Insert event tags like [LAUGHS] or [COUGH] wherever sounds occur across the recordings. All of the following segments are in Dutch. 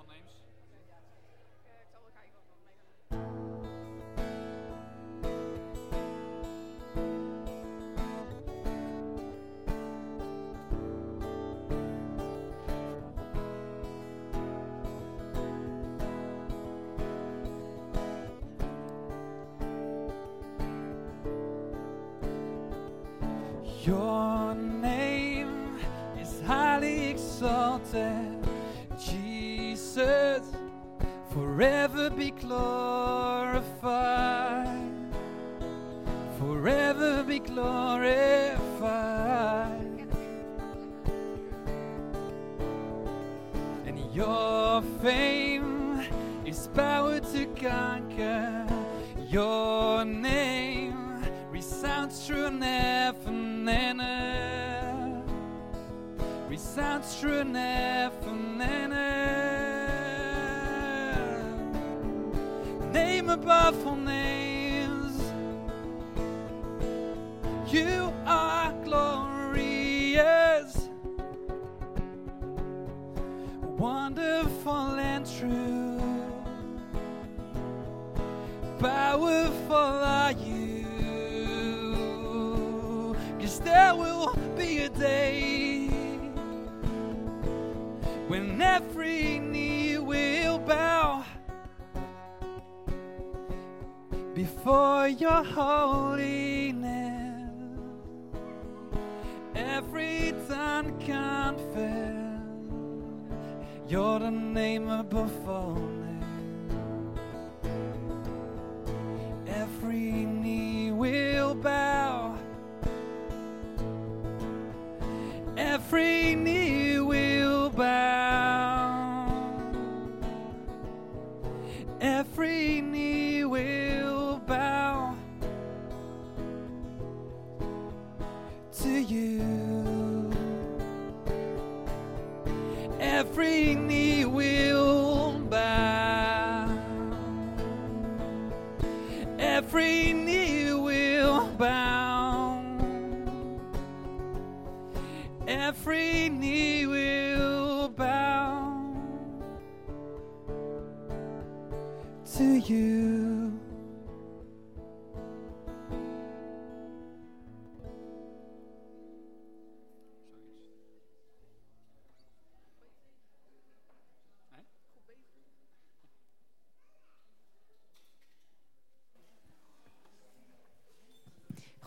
couple? You're above every need.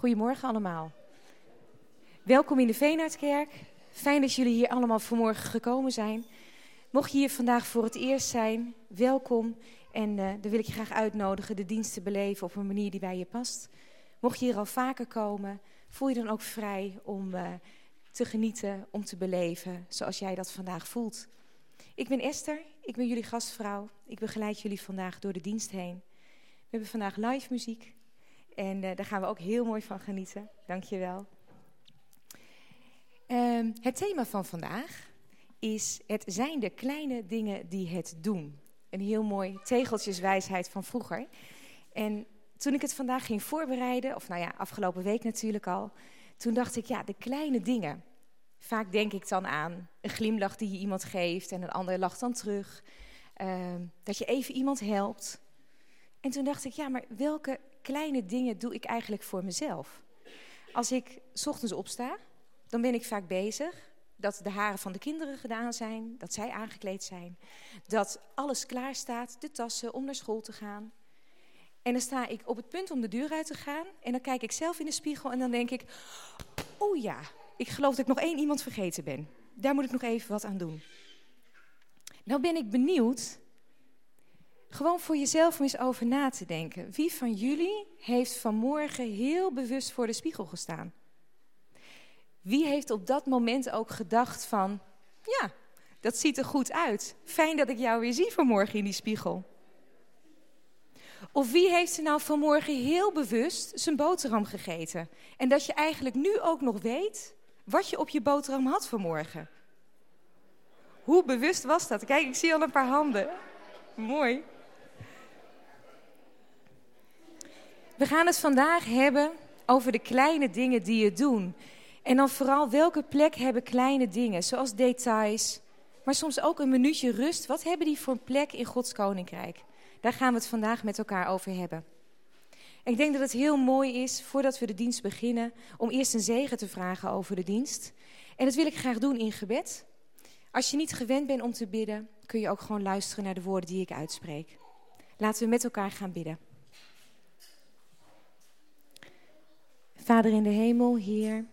Goedemorgen allemaal. Welkom in de Veenaardkerk. Fijn dat jullie hier allemaal vanmorgen gekomen zijn. Mocht je hier vandaag voor het eerst zijn, welkom. En eh, dan wil ik je graag uitnodigen de dienst te beleven op een manier die bij je past. Mocht je hier al vaker komen, voel je dan ook vrij om eh, te genieten, om te beleven zoals jij dat vandaag voelt. Ik ben Esther, ik ben jullie gastvrouw. Ik begeleid jullie vandaag door de dienst heen. We hebben vandaag live muziek. En eh, daar gaan we ook heel mooi van genieten. Dank je wel. Ehm, het thema van vandaag is het zijn de kleine dingen die het doen. Een heel mooi tegeltjeswijsheid van vroeger. En toen ik het vandaag ging voorbereiden, of nou ja, afgelopen week natuurlijk al, toen dacht ik, ja, de kleine dingen. Vaak denk ik dan aan een glimlach die je iemand geeft en een ander lacht dan terug. Ehm, dat je even iemand helpt. En toen dacht ik, ja, maar welke kleine dingen doe ik eigenlijk voor mezelf? Als ik ochtends opsta, dan ben ik vaak bezig dat de haren van de kinderen gedaan zijn, dat zij aangekleed zijn, dat alles klaar staat, de tassen om naar school te gaan. En dan sta ik op het punt om de deur uit te gaan en dan kijk ik zelf in de spiegel en dan denk ik, oh ja, ik geloof dat ik nog één iemand vergeten ben. Daar moet ik nog even wat aan doen. Nou ben ik benieuwd, gewoon voor jezelf om eens over na te denken. Wie van jullie heeft vanmorgen heel bewust voor de spiegel gestaan? Wie heeft op dat moment ook gedacht van, ja, dat ziet er goed uit. Fijn dat ik jou weer zie vanmorgen in die spiegel. Of wie heeft er nou vanmorgen heel bewust zijn boterham gegeten? En dat je eigenlijk nu ook nog weet wat je op je boterham had vanmorgen. Hoe bewust was dat? Kijk, ik zie al een paar handen. Mooi. We gaan het vandaag hebben over de kleine dingen die je doen. En dan vooral welke plek hebben kleine dingen, zoals details, maar soms ook een minuutje rust. Wat hebben die voor plek in Gods koninkrijk? Daar gaan we het vandaag met elkaar over hebben. Ik denk dat het heel mooi is, voordat we de dienst beginnen, om eerst een zegen te vragen over de dienst. En dat wil ik graag doen in gebed. Als je niet gewend bent om te bidden, kun je ook gewoon luisteren naar de woorden die ik uitspreek. Laten we met elkaar gaan bidden. Vader in de hemel, Heer,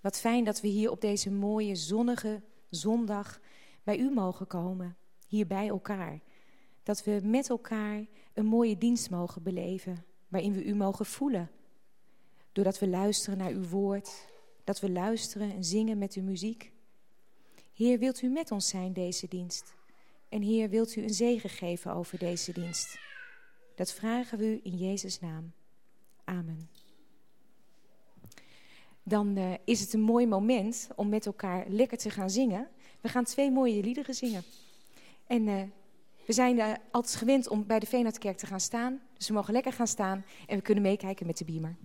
wat fijn dat we hier op deze mooie zonnige zondag bij u mogen komen, hier bij elkaar. Dat we met elkaar een mooie dienst mogen beleven, waarin we u mogen voelen. Doordat we luisteren naar uw woord, dat we luisteren en zingen met uw muziek. Heer, wilt u met ons zijn deze dienst? En Heer, wilt u een zegen geven over deze dienst? Dat vragen we u in Jezus' naam. Amen. Dan uh, is het een mooi moment om met elkaar lekker te gaan zingen. We gaan twee mooie liederen zingen. En uh, we zijn uh, altijd gewend om bij de Veenhardkerk te gaan staan. Dus we mogen lekker gaan staan en we kunnen meekijken met de beamer.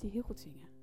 Die heel goed zingen.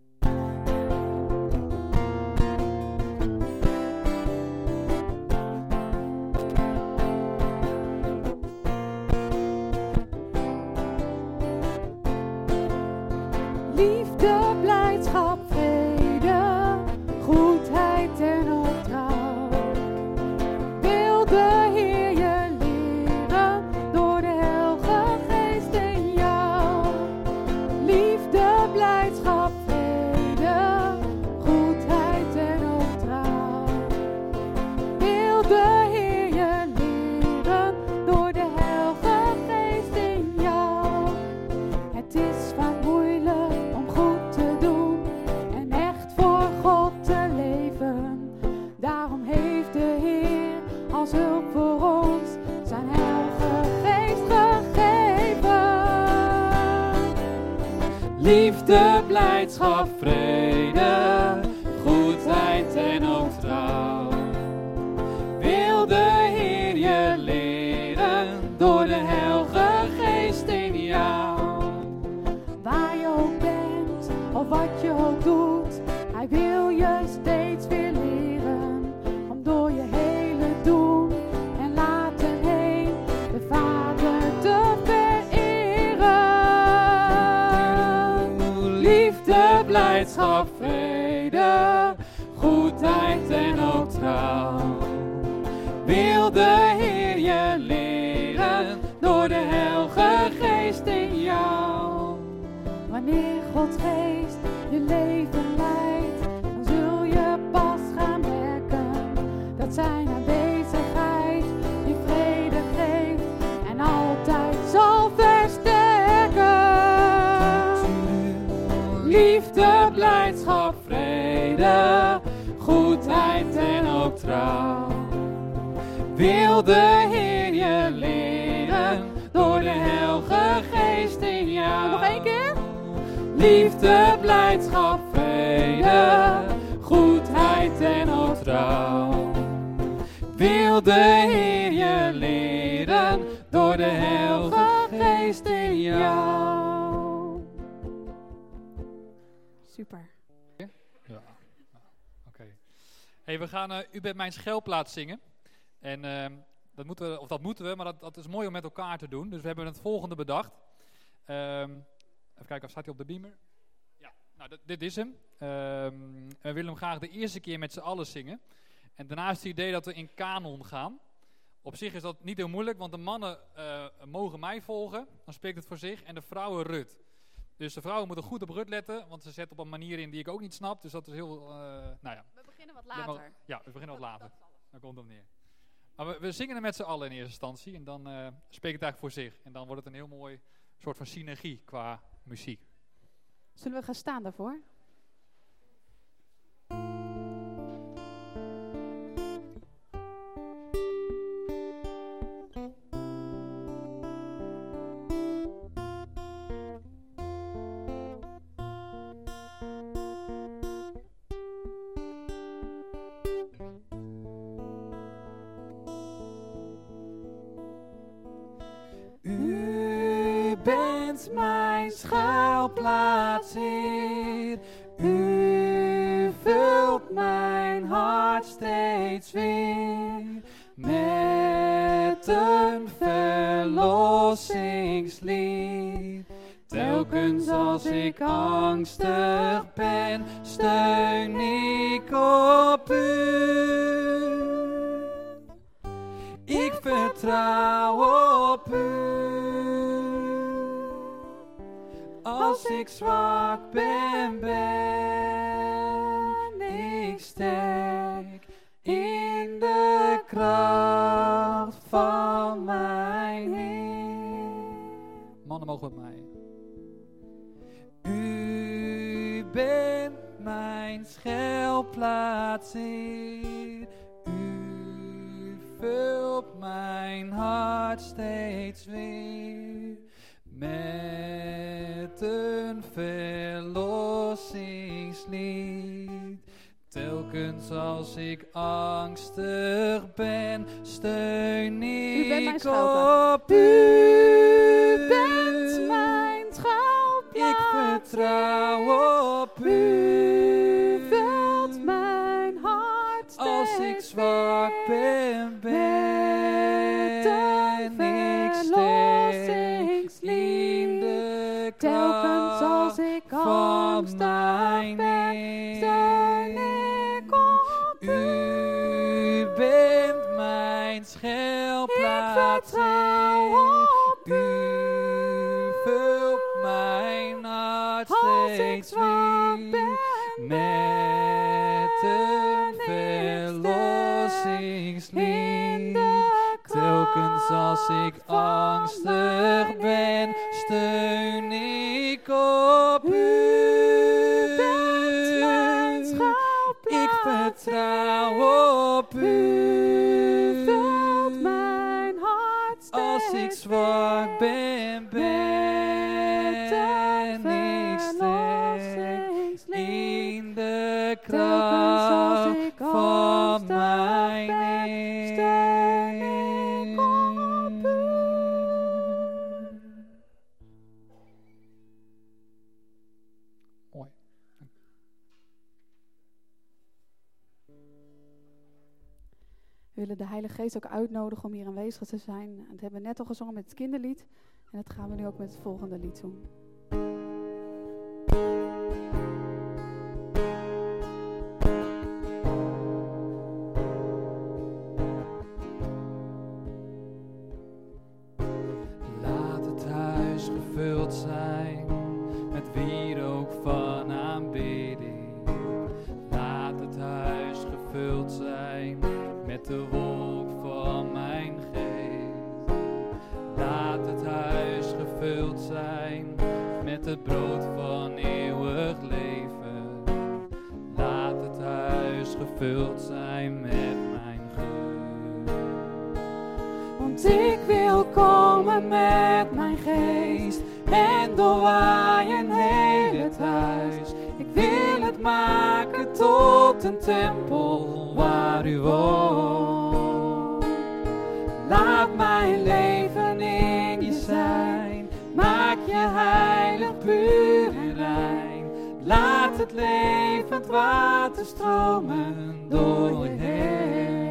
Eh, mijn schuilplaats zingen. En ehm, dat moeten we, of dat moeten we, maar dat, dat is mooi om met elkaar te doen. Dus we hebben het volgende bedacht. Ehm, even kijken, staat hij op de beamer? Ja, nou dit, dit is hem. Ehm, we willen hem graag de eerste keer met z'n allen zingen. En daarna is het idee dat we in kanon gaan. Op zich is dat niet heel moeilijk, want de mannen eh, mogen mij volgen. Dan spreekt het voor zich. En de vrouwen Rut. Dus de vrouwen moeten goed op Rut letten, want ze zet op een manier in die ik ook niet snap. Dus dat is heel, eh, nou ja. We beginnen wat Ja, maar- later. Ja, we beginnen wat later. Daar komt het op neer. Maar we, we zingen er met z'n allen in eerste instantie. En dan eh spreekt het eigenlijk voor zich. En dan wordt het een heel mooi soort van synergie qua muziek. Zullen we gaan staan daarvoor? Mijn Heer. ik U bent mijn Ik schuilplaats, vertrouw Heer. op U vult mijn hart Als ik zwak ben, met een ik verlossingslied. Telkens als ik angstig ben, de Heilige Geest ook uitnodigen om hier aanwezig te zijn. Dat hebben we net al gezongen met het kinderlied. En dat gaan we nu ook met het volgende lied doen. Laat het huis gevuld zijn met wie ook van aanbidding. Laat het huis gevuld zijn met de woorden. Zijn met het brood van eeuwig leven. Laat het huis gevuld zijn met mijn geur. Want ik wil komen met mijn geest en doorwaaien heel het huis. Ik wil het maken tot een tempel waar u woont. Laat mijn leven puur en. Laat het levend water stromen door je heen.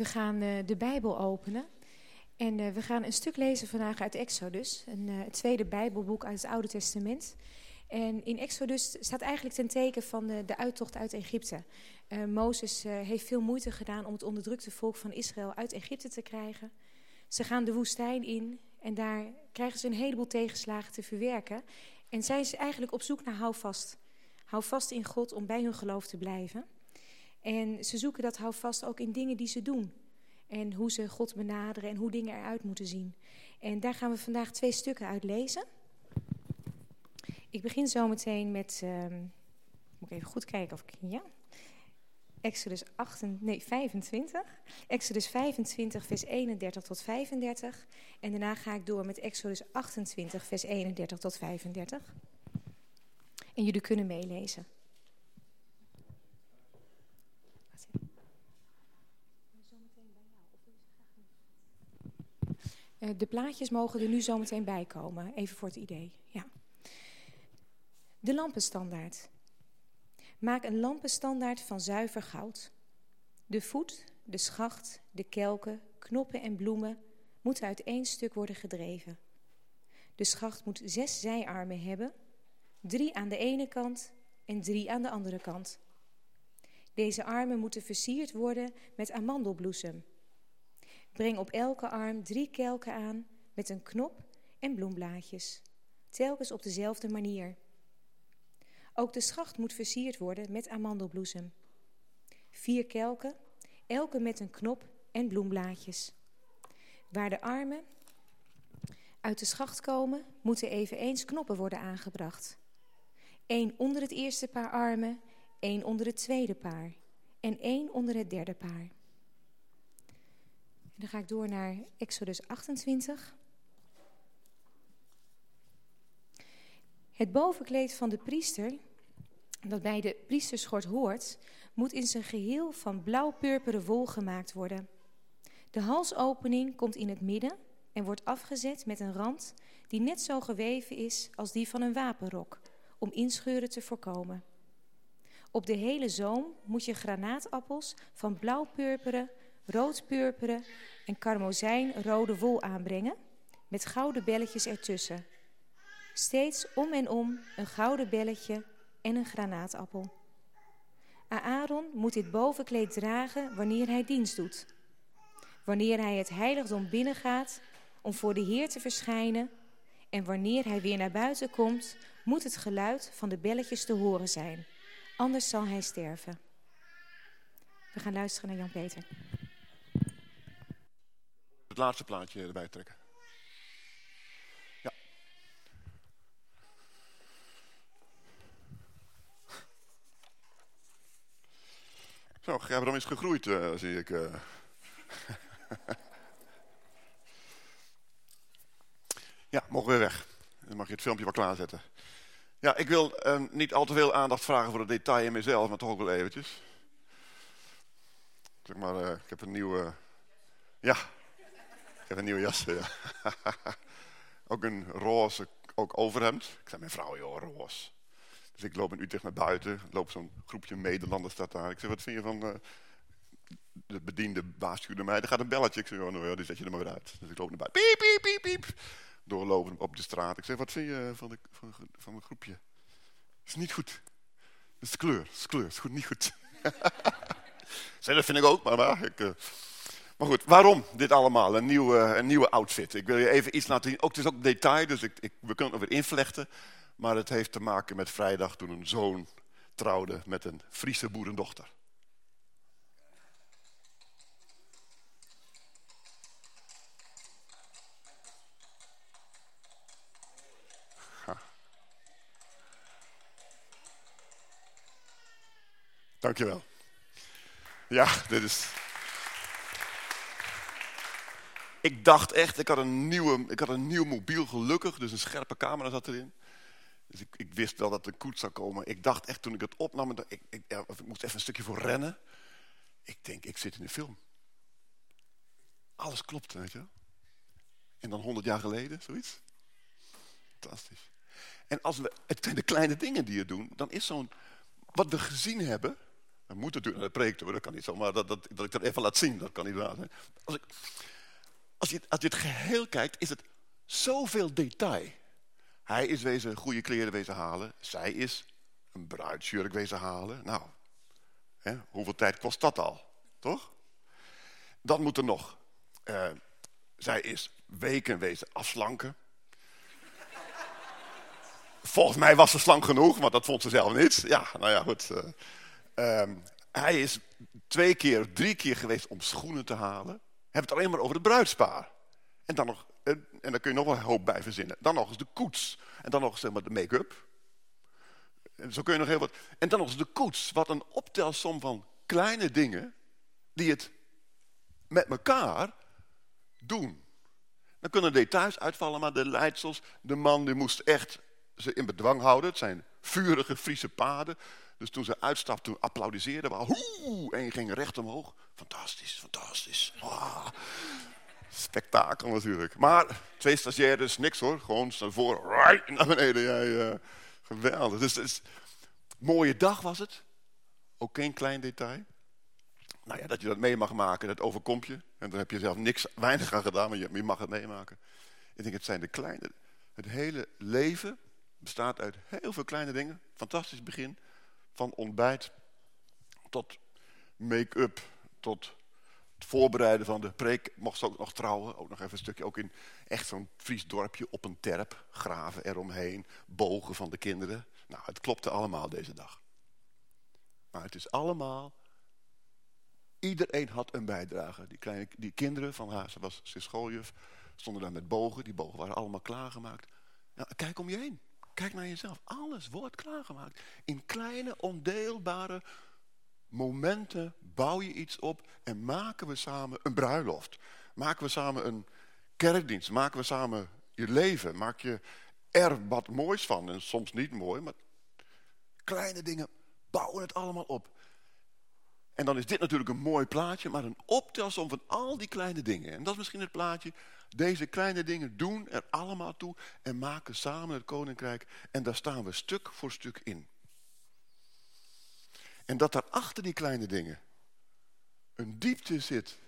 We gaan eh, de Bijbel openen. En eh, we gaan een stuk lezen vandaag uit Exodus, een, eh, tweede Bijbelboek uit het Oude Testament. En in Exodus staat eigenlijk ten teken van de, de uittocht uit Egypte. Mozes heeft veel moeite gedaan om het onderdrukte volk van Israël uit Egypte te krijgen. Ze gaan de woestijn in en daar krijgen ze een heleboel tegenslagen te verwerken. En zijn ze eigenlijk op zoek naar houvast. Hou vast in God om bij hun geloof te blijven. En ze zoeken dat houvast ook in dingen die ze doen. En hoe ze God benaderen en hoe dingen eruit moeten zien. En daar gaan we vandaag twee stukken uit lezen. Ik begin zo meteen met. ehm, moet ik even goed kijken of ik. Ja. Exodus 8, nee, 25. Exodus 25, vers 31 tot 35. En daarna ga ik door met Exodus 28, vers 31 tot 35. En jullie kunnen meelezen. De plaatjes mogen er nu zometeen bij komen, even voor het idee. Ja. De lampenstandaard. Maak een lampenstandaard van zuiver goud. De voet, de schacht, de kelken, knoppen en bloemen moeten uit één stuk worden gedreven. De schacht moet zes zijarmen hebben, drie aan de ene kant en drie aan de andere kant. Deze armen moeten versierd worden met amandelbloesem. Breng op elke arm drie kelken aan met een knop en bloemblaadjes, telkens op dezelfde manier. Ook de schacht moet versierd worden met amandelbloesem. Vier kelken, elke met een knop en bloemblaadjes. Waar de armen uit de schacht komen, moeten eveneens knoppen worden aangebracht. Eén onder het eerste paar armen, één onder het tweede paar en één onder het derde paar. Dan ga ik door naar Exodus 28. Het bovenkleed van de priester, dat bij de priesterschort hoort, moet in zijn geheel van blauw-purperen wol gemaakt worden. De halsopening komt in het midden en wordt afgezet met een rand die net zo geweven is als die van een wapenrok, om inscheuren te voorkomen. Op de hele zoom moet je granaatappels van blauw-purperen, rood-purperen en karmozijnrode wol aanbrengen, met gouden belletjes ertussen. Steeds om en om een gouden belletje en een granaatappel. Aaron moet dit bovenkleed dragen wanneer hij dienst doet. Wanneer hij het heiligdom binnengaat om voor de Heer te verschijnen en wanneer hij weer naar buiten komt, moet het geluid van de belletjes te horen zijn. Anders zal hij sterven. We gaan luisteren naar Jan-Peter. Het laatste plaatje erbij trekken. Ja. Zo, Gerbrand is gegroeid, uh, zie ik. Uh. [LAUGHS] ja, mogen we weg. Dan mag je het filmpje wel klaarzetten. Ja, ik wil uh, niet al te veel aandacht vragen voor het detail in mezelf, maar toch ook wel eventjes. Zeg maar, ik heb een nieuwe... Ja, heb een nieuwe jas. Ja. [LAUGHS] ook een roze ook overhemd. Ik zei mijn vrouw, joh, roze. Dus ik loop in Utrecht naar buiten. loop zo'n groepje Nederlanders staat daar. Ik zeg, wat vind je van... Uh, de bediende waarschuwde mij, er gaat een belletje. Ik zeg, oh, nou die zet je er maar uit. Dus ik loop naar buiten. Piep, piep, piep, piep doorlopen op de straat. Ik zeg, wat vind je van, de, van, van mijn groepje? Is niet goed. Dat is kleur, is kleur, is goed, niet goed. [LAUGHS] zeg, dat vind ik ook, maar, maar ik... Uh... Maar goed, waarom dit allemaal? Een nieuwe, een nieuwe outfit. Ik wil je even iets laten zien. Ook, het is ook detail, dus ik, ik, we kunnen het nog weer invlechten. Maar het heeft te maken met vrijdag toen een zoon trouwde met een Friese boerendochter. Dankjewel. Ja, dit is... Ik dacht echt, ik had een, nieuwe, ik had een nieuw mobiel gelukkig, dus een scherpe camera zat erin. Dus ik, ik wist wel dat er koets zou komen. Ik dacht echt toen ik het opnam, ik, ik, ja, ik moest even een stukje voor rennen. Ik denk, ik zit in een film. Alles klopt, weet je En dan honderd jaar geleden, zoiets. Fantastisch. En als we, het zijn de kleine dingen die je doen, dan is zo'n, wat we gezien hebben, dat moet natuurlijk naar de preek toe, dat kan niet zomaar dat, dat, dat ik dat even laat zien, dat kan niet waar zijn. Als, ik, als, je, als je het geheel kijkt, is het zoveel detail. Hij is wezen goede kleren wezen halen, zij is een bruidsjurk wezen halen. Nou, hè, hoeveel tijd kost dat al, toch? Dan moet er nog, uh, zij is weken wezen afslanken. [LAUGHS] Volgens mij was ze slank genoeg, maar dat vond ze zelf niet. Ja, nou ja, goed. Uh, Um, hij is twee keer, drie keer geweest om schoenen te halen. Heb het alleen maar over het bruidspaar. En dan nog, en, en daar kun je nog wel een hoop bij verzinnen. Dan nog eens de koets. En dan nog zeg maar de make-up. Zo kun je nog heel wat. En dan nog eens de koets. Wat een optelsom van kleine dingen die het met elkaar doen. Dan kunnen details uitvallen, maar de leidsels, de man die moest echt ze in bedwang houden. Het zijn vurige Friese paden. Dus toen ze uitstapte, toen applaudisseerden we. Hoe, en je ging recht omhoog. Fantastisch, fantastisch. Ah, spektakel natuurlijk. Maar twee stagiaires, niks hoor. Gewoon voren, right naar beneden. Jij, geweldig. Dus, dus, mooie dag was het. Ook geen klein detail. Nou ja, dat je dat mee mag maken, dat overkomt je. En dan heb je zelf niks, weinig aan gedaan, maar je, je mag het meemaken. Ik denk, het zijn de kleine... Het hele leven bestaat uit heel veel kleine dingen. Fantastisch begin. Van ontbijt tot make-up tot het voorbereiden van de preek. Mocht ze ook nog trouwen, ook nog even een stukje, ook in echt zo'n Fries dorpje op een terp. Graven eromheen, bogen van de kinderen. Nou, het klopte allemaal deze dag. Maar het is allemaal, iedereen had een bijdrage. Die, kleine, die kinderen van haar, ze was ze schooljuf, stonden daar met bogen. Die bogen waren allemaal klaargemaakt. Kijk om je heen. Kijk naar jezelf. Alles wordt klaargemaakt. In kleine, ondeelbare momenten bouw je iets op en maken we samen een bruiloft. Maken we samen een kerkdienst. Maken we samen je leven. Maak je er wat moois van. En soms niet mooi, maar kleine dingen bouwen het allemaal op. En dan is dit natuurlijk een mooi plaatje, maar een optelsom van al die kleine dingen. En dat is misschien het plaatje. Deze kleine dingen doen er allemaal toe en maken samen het koninkrijk. En daar staan we stuk voor stuk in. En dat daar achter die kleine dingen een diepte zit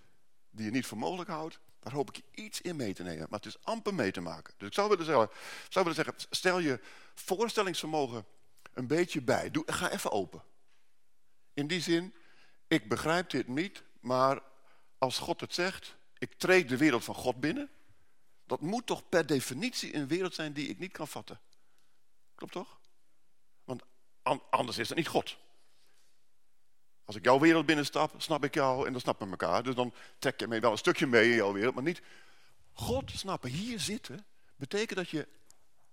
die je niet voor mogelijk houdt, daar hoop ik je iets in mee te nemen. Maar het is amper mee te maken. Dus ik zou willen zeggen, zou willen zeggen stel je voorstellingsvermogen een beetje bij. Doe, ga even open. In die zin, ik begrijp dit niet, maar als God het zegt, ik treed de wereld van God binnen. Dat moet toch per definitie een wereld zijn die ik niet kan vatten. Klopt toch? Want anders is het niet God. Als ik jouw wereld binnenstap, snap ik jou en dan snappen we elkaar. Dus dan trek je mij wel een stukje mee in jouw wereld, maar niet... God snappen, hier zitten, betekent dat je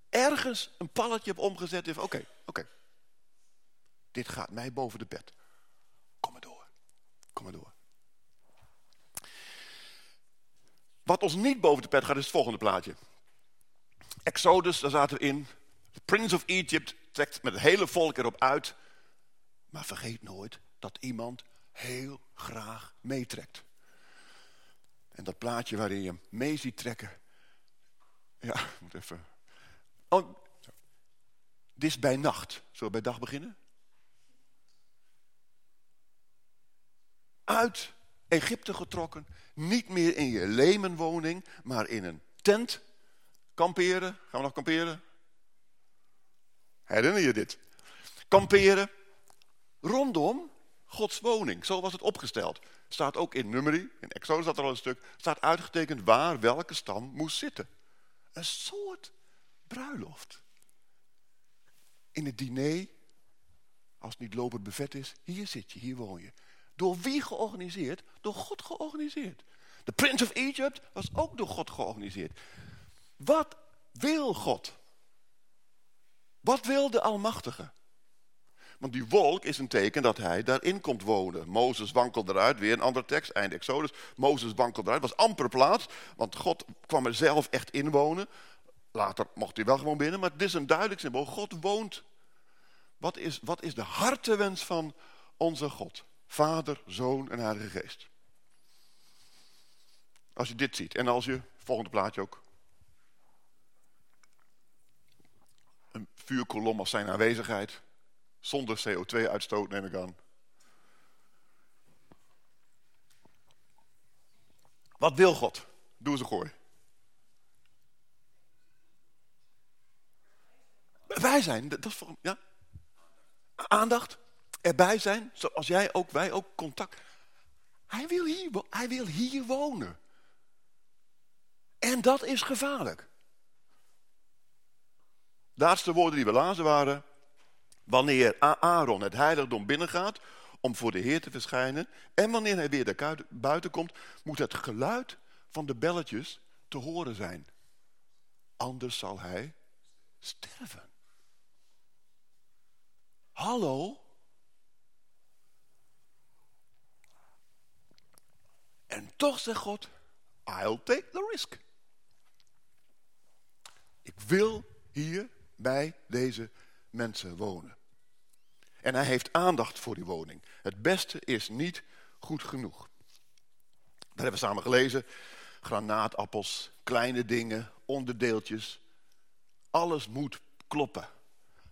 ergens een palletje hebt omgezet. Oké, oké. Dit gaat mij boven de bed. Kom maar door. Kom maar door. Wat ons niet boven de pet gaat is het volgende plaatje. Exodus, daar zaten we in. De Prince of Egypt trekt met het hele volk erop uit. Maar vergeet nooit dat iemand heel graag meetrekt. En dat plaatje waarin je mee ziet trekken. Ja, moet even... Oh, dit is bij nacht. Zullen we bij dag beginnen? Uit Egypte getrokken. Niet meer in je lemenwoning, maar in een tent. Kamperen. Gaan we nog kamperen? Herinner je dit? Kamperen. Rondom Gods woning. Zo was het opgesteld. Staat ook in Numeri, in Exodus staat er al een stuk. Staat uitgetekend waar welke stam moest zitten. Een soort bruiloft. In het diner, als het niet lopend bevet is, hier zit je, hier woon je. Door wie georganiseerd? Door God georganiseerd. De Prince of Egypt was ook door God georganiseerd. Wat wil God? Wat wil de Almachtige? Want die wolk is een teken dat hij daarin komt wonen. Mozes wankelde eruit, weer een andere tekst, einde Exodus. Mozes wankelde eruit, was amper plaats, want God kwam er zelf echt in wonen. Later mocht hij wel gewoon binnen, maar het is een duidelijk symbool. God woont. Wat is, wat is de hartewens van onze God? Vader, Zoon en Heilige Geest. Als je dit ziet en als je, volgende plaatje ook. Een vuurkolom als zijn aanwezigheid. Zonder CO2-uitstoot neem ik aan. Wat wil God? Doe een gooi. Wij zijn, dat is voor ja? Aandacht, erbij zijn, zoals jij ook, wij ook, contact. Hij wil hier, hier wonen. En dat is gevaarlijk. De laatste woorden die we lazen waren... Wanneer Aaron het heiligdom binnengaat om voor de Heer te verschijnen... en wanneer hij weer daar buiten komt... moet het geluid van de belletjes te horen zijn. Anders zal hij sterven. Hallo? En toch zegt God, I'll take the risk. Ik wil hier bij deze mensen wonen. En hij heeft aandacht voor die woning. Het beste is niet goed genoeg. Daar hebben we samen gelezen. Granaatappels, kleine dingen, onderdeeltjes. Alles moet kloppen.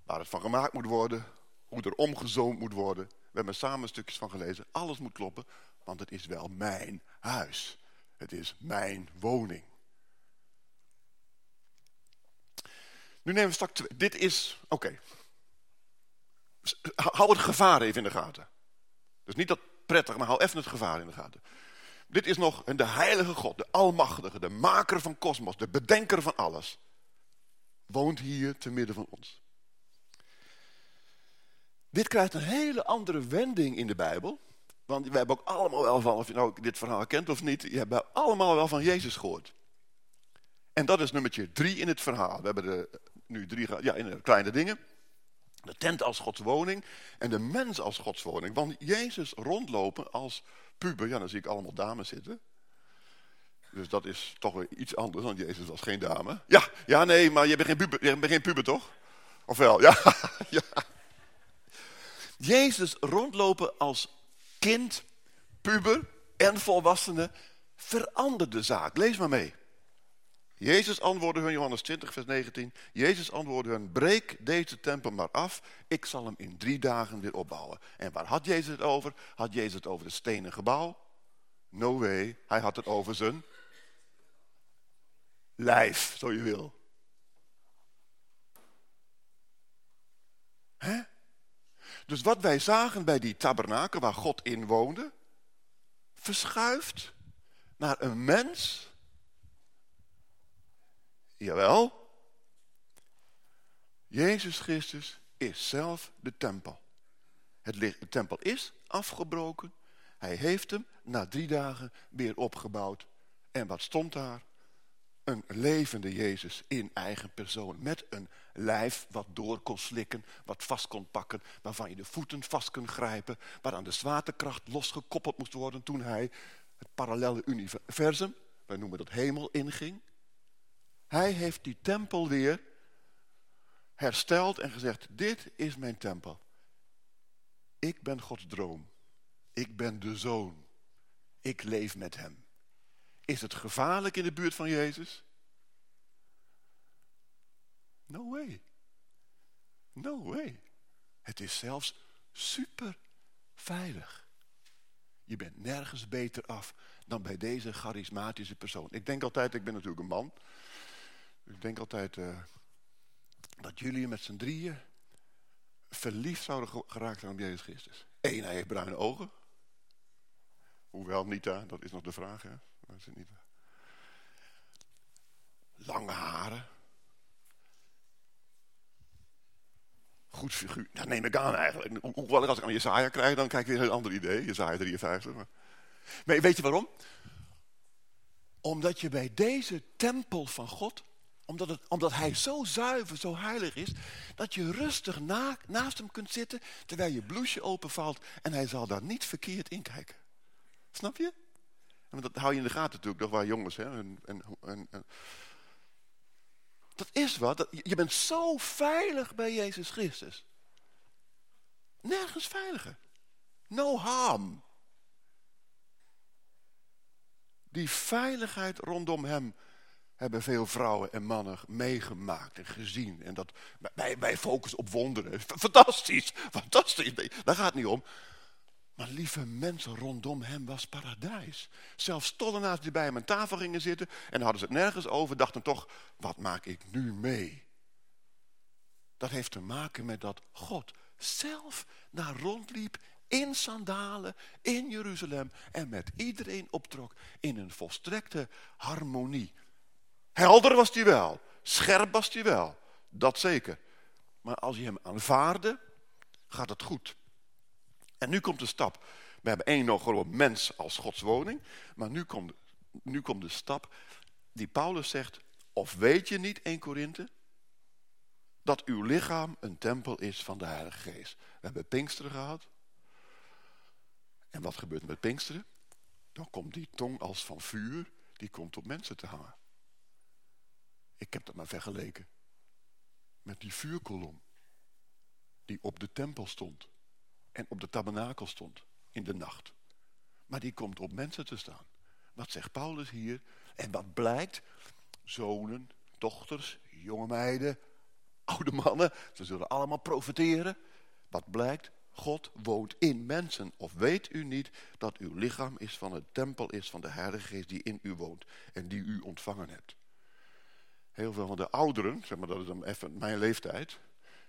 Waar het van gemaakt moet worden, hoe er omgezoomd moet worden. We hebben samen stukjes van gelezen. Alles moet kloppen, want het is wel mijn huis. Het is mijn woning. Nu nemen we straks twee. Dit is, oké. Hou het gevaar even in de gaten. Dus niet dat prettig, maar hou even het gevaar in de gaten. Dit is nog de heilige God, de almachtige, de maker van kosmos, de bedenker van alles. Woont hier te midden van ons. Dit krijgt een hele andere wending in de Bijbel. Want we hebben ook allemaal wel van, of je nou dit verhaal kent of niet, je hebt allemaal wel van Jezus gehoord. En dat is nummertje drie in het verhaal. We hebben de, nu drie, ja, in kleine dingen. De tent als Gods woning en de mens als Gods woning. Want Jezus rondlopen als puber, ja dan zie ik allemaal dames zitten. Dus dat is toch weer iets anders, want Jezus was geen dame. Ja, ja nee, maar je bent geen puber, je bent geen puber toch? Of wel? Ja, [LAUGHS] ja. Jezus rondlopen als kind, puber en volwassene veranderde de zaak. Lees maar mee. Jezus antwoordde hun, Johannes 20, vers 19. Jezus antwoordde hun, breek deze tempel maar af. Ik zal hem in drie dagen weer opbouwen. En waar had Jezus het over? Had Jezus het over het stenen gebouw? No way. Hij had het over zijn lijf, zo je wil. Hè? Dus wat wij zagen bij die tabernakel waar God in woonde, verschuift naar een mens. Jawel. Jezus Christus is zelf de tempel. Het, de tempel is afgebroken. Hij heeft hem na drie dagen weer opgebouwd. En wat stond daar? Een levende Jezus in eigen persoon. Met een lijf wat door kon slikken, wat vast kon pakken. Waarvan je de voeten vast kunt grijpen. Waaraan de zwaartekracht losgekoppeld moest worden toen hij het parallele universum, wij noemen dat hemel, inging. Hij heeft die tempel weer hersteld en gezegd, dit is mijn tempel. Ik ben Gods droom. Ik ben de zoon. Ik leef met hem. Is het gevaarlijk in de buurt van Jezus? No way. No way. Het is zelfs super veilig. Je bent nergens beter af dan bij deze charismatische persoon. Ik denk altijd, ik ben natuurlijk een man. Ik denk altijd uh, dat jullie met z'n drieën verliefd zouden geraakt zijn op Jezus Christus. Eén, hij heeft bruine ogen. Hoewel, Nita, dat is nog de vraag. Hè? Is niet. Lange haren. Goed figuur. Dat neem ik aan eigenlijk. Hoewel als ik aan Jesaja krijg, dan krijg ik weer een ander idee. Jesaja 53. Maar... maar weet je waarom? Omdat je bij deze tempel van God, omdat, het, omdat hij zo zuiver, zo heilig is, dat je rustig na, naast hem kunt zitten, terwijl je bloesje openvalt en hij zal daar niet verkeerd in kijken. Snap je? En dat hou je in de gaten natuurlijk, nog waar jongens. Hè? En, en, en, dat is wat. Je bent zo veilig bij Jezus Christus. Nergens veiliger. No harm. Die veiligheid rondom hem hebben veel vrouwen en mannen meegemaakt en gezien. En dat, wij, wij focussen op wonderen. Fantastisch, fantastisch. daar gaat het niet om. Maar lieve mensen, rondom hem was paradijs. Zelfs tollenaars die bij hem aan tafel gingen zitten... en hadden ze het nergens over, dachten toch... wat maak ik nu mee? Dat heeft te maken met dat God zelf naar rondliep in sandalen in Jeruzalem... en met iedereen optrok in een volstrekte harmonie. Helder was hij wel, scherp was hij wel, dat zeker. Maar als je hem aanvaarde, gaat het goed... En nu komt de stap. We hebben één nog gewoon mens als Gods woning. Maar nu komt, nu komt de stap die Paulus zegt. Of weet je niet, 1 Korinthe, dat uw lichaam een tempel is van de Heilige Geest. We hebben Pinksteren gehad. En wat gebeurt met Pinksteren? Dan komt die tong als van vuur, die komt op mensen te hangen. Ik heb dat maar vergeleken met die vuurkolom die op de tempel stond en op de tabernakel stond in de nacht. Maar die komt op mensen te staan. Wat zegt Paulus hier? En wat blijkt? Zonen, dochters, jonge meiden, oude mannen, ze zullen allemaal profiteren. Wat blijkt? God woont in mensen. Of weet u niet dat uw lichaam is van het tempel is van de Heilige Geest die in u woont en die u ontvangen hebt. Heel veel van de ouderen, zeg maar dat is dan even mijn leeftijd,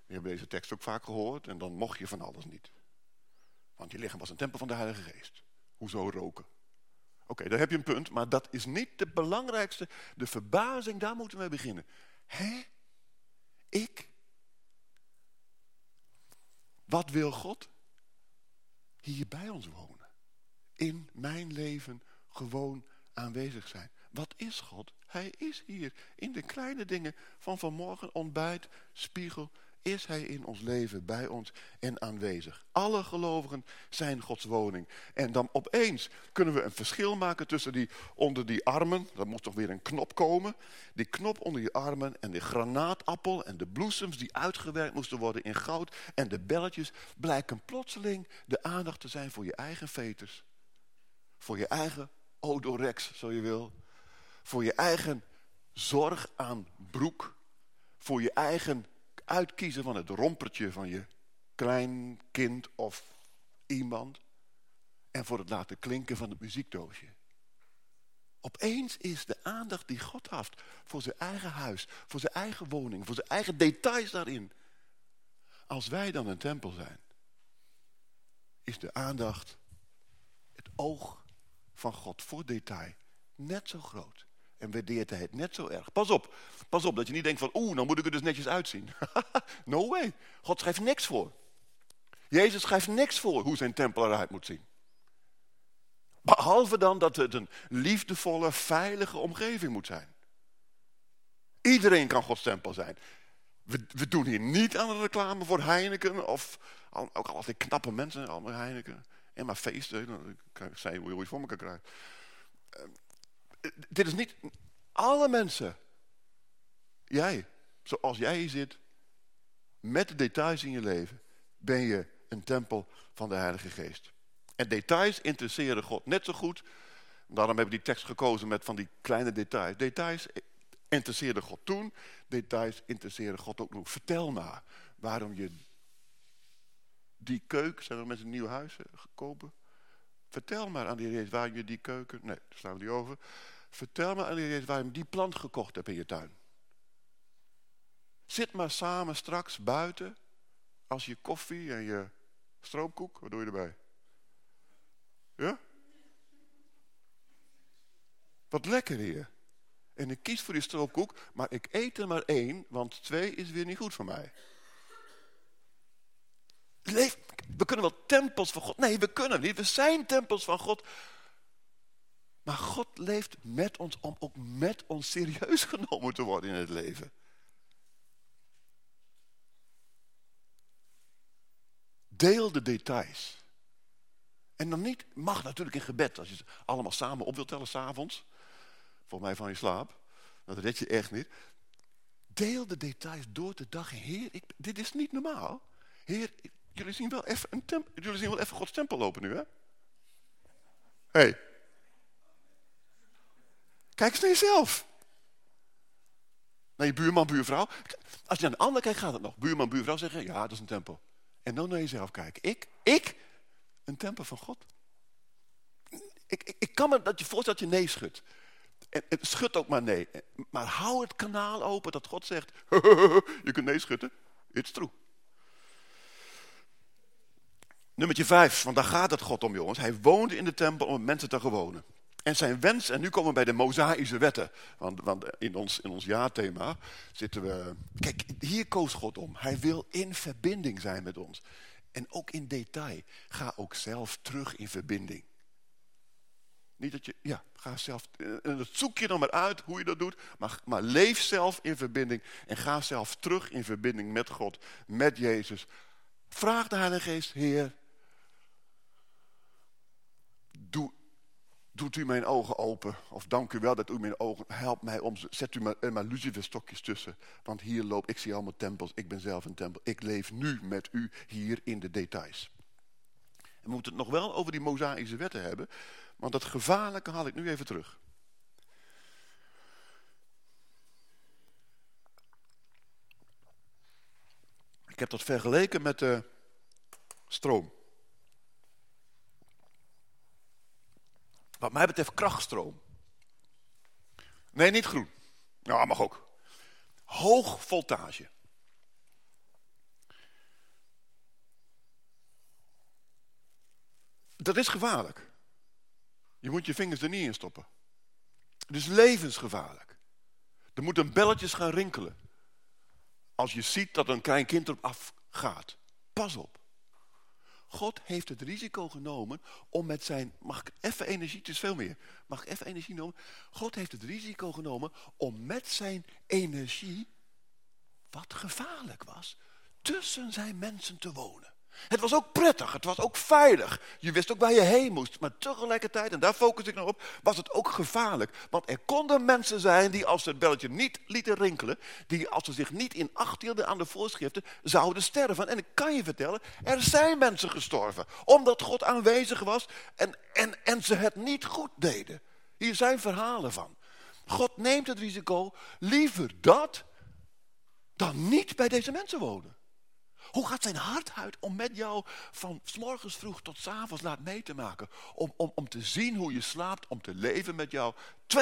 die hebben deze tekst ook vaak gehoord en dan mocht je van alles niet. Want je lichaam was een tempel van de Heilige Geest. Hoezo roken? Oké, daar heb je een punt, maar dat is niet de belangrijkste. De verbazing, daar moeten we beginnen. Hé? Ik? Wat wil God? Hier bij ons wonen. In mijn leven gewoon aanwezig zijn. Wat is God? Hij is hier. In de kleine dingen van vanmorgen ontbijt, spiegel, is hij in ons leven bij ons en aanwezig. Alle gelovigen zijn Gods woning. En dan opeens kunnen we een verschil maken tussen die onder die armen. Er moet toch weer een knop komen. Die knop onder je armen en de granaatappel en de bloesems die uitgewerkt moesten worden in goud. En de belletjes blijken plotseling de aandacht te zijn voor je eigen veters. Voor je eigen odorex, zo je wil. Voor je eigen zorg aan broek. Voor je eigen uitkiezen van het rompertje van je kleinkind of iemand. En voor het laten klinken van het muziekdoosje. Opeens is de aandacht die God heeft voor zijn eigen huis, voor zijn eigen woning, voor zijn eigen details daarin. Als wij dan een tempel zijn, is de aandacht, het oog van God voor detail net zo groot. En waardeert hij het net zo erg. Pas op, pas op dat je niet denkt van oeh, dan moet ik er dus netjes uitzien. [LAUGHS] no way. God schrijft niks voor. Jezus schrijft niks voor hoe zijn tempel eruit moet zien. Behalve dan dat het een liefdevolle, veilige omgeving moet zijn. Iedereen kan Gods tempel zijn. We, we doen hier niet aan de reclame voor Heineken of ook altijd knappe mensen, allemaal Heineken. En maar feesten, ik zeggen hoe je voor elkaar krijgt. Dit is niet alle mensen. Jij, zoals jij hier zit, met de details in je leven, ben je een tempel van de Heilige Geest. En details interesseren God net zo goed. Daarom hebben we die tekst gekozen met van die kleine details. Details interesseerden God toen, details interesseren God ook nu. Vertel maar waarom je die keuken, zijn er mensen een nieuw huis kopen? Vertel maar aan die Jezus waarom je die keuken... Nee, daar slaan we die over. Vertel maar aan die waarom je die plant gekocht hebt in je tuin. Zit maar samen straks buiten. Als je koffie en je stroopkoek, wat doe je erbij? Ja? Wat lekker hier. En ik kies voor die stroopkoek, maar ik eet er maar één, want twee is weer niet goed voor mij. Leef, we kunnen wel tempels van God. Nee, we kunnen niet. We zijn tempels van God. Maar God leeft met ons om ook met ons serieus [LAUGHS] genomen te worden in het leven. Deel de details. En dan niet, mag natuurlijk in gebed, als je het allemaal samen op wilt tellen s'avonds. Volgens mij van je slaap. Dat red je echt niet. Deel de details door de dag. Heer, ik, dit is niet normaal. Heer, jullie zien wel even een. Jullie zien wel even Gods tempel lopen nu, hè? hey. Kijk eens naar jezelf. Naar je buurman, buurvrouw. Als je naar de ander kijkt, gaat het nog. Buurman, buurvrouw zeggen, ja, dat is een tempel. En dan naar jezelf kijken. Ik, ik, een tempel van God. Ik, ik, ik kan me dat je voorstelt dat je nee schudt. En, en schud ook maar nee. Maar hou het kanaal open dat God zegt, [LAUGHS] je kunt nee schudden. It's true. Nummertje vijf, want daar gaat het God om jongens. Hij woonde in de tempel om mensen te gewonen. En zijn wens, en nu komen we bij de mozaïsche wetten. Want, want in, ons, in ons jaarthema zitten we... Kijk, hier koos God om. Hij wil in verbinding zijn met ons. En ook in detail. Ga ook zelf terug in verbinding. Niet dat je, ja, ga zelf, en zoek je dan maar uit hoe je dat doet. Maar, maar leef zelf in verbinding en ga zelf terug in verbinding met God, met Jezus. Vraag de Heilige Geest, Heer, doe, doet u mijn ogen open. Of dank u wel dat u mijn ogen, helpt mij om, zet u maar, er maar luciferstokjes tussen. Want hier loop, ik zie allemaal tempels, ik ben zelf een tempel. Ik leef nu met u hier in de details. We moeten het nog wel over die mozaïsche wetten hebben. Want dat gevaarlijke haal ik nu even terug. Ik heb dat vergeleken met de stroom. Wat mij betreft krachtstroom. Nee, niet groen. Ja, mag ook. Hoog voltage. Dat is gevaarlijk. Je moet je vingers er niet in stoppen. Het is levensgevaarlijk. Er moeten belletjes gaan rinkelen. Als je ziet dat een klein kind erop afgaat. Pas op. God heeft het risico genomen om met zijn... Mag ik even energie? Het is veel meer. Mag ik even energie nemen? God heeft het risico genomen om met zijn energie... wat gevaarlijk was, tussen zijn mensen te wonen. Het was ook prettig, het was ook veilig. Je wist ook waar je heen moest. Maar tegelijkertijd, en daar focus ik nou op, was het ook gevaarlijk. Want er konden mensen zijn die als ze het belletje niet lieten rinkelen... die als ze zich niet in acht hielden aan de voorschriften, zouden sterven. En ik kan je vertellen, er zijn mensen gestorven. Omdat God aanwezig was en, en, en ze het niet goed deden. Hier zijn verhalen van. God neemt het risico liever dat dan niet bij deze mensen wonen. Hoe gaat zijn hart uit om met jou van s morgens vroeg tot s avonds laat mee te maken? Om, om, om te zien hoe je slaapt, om te leven met jou 24-7.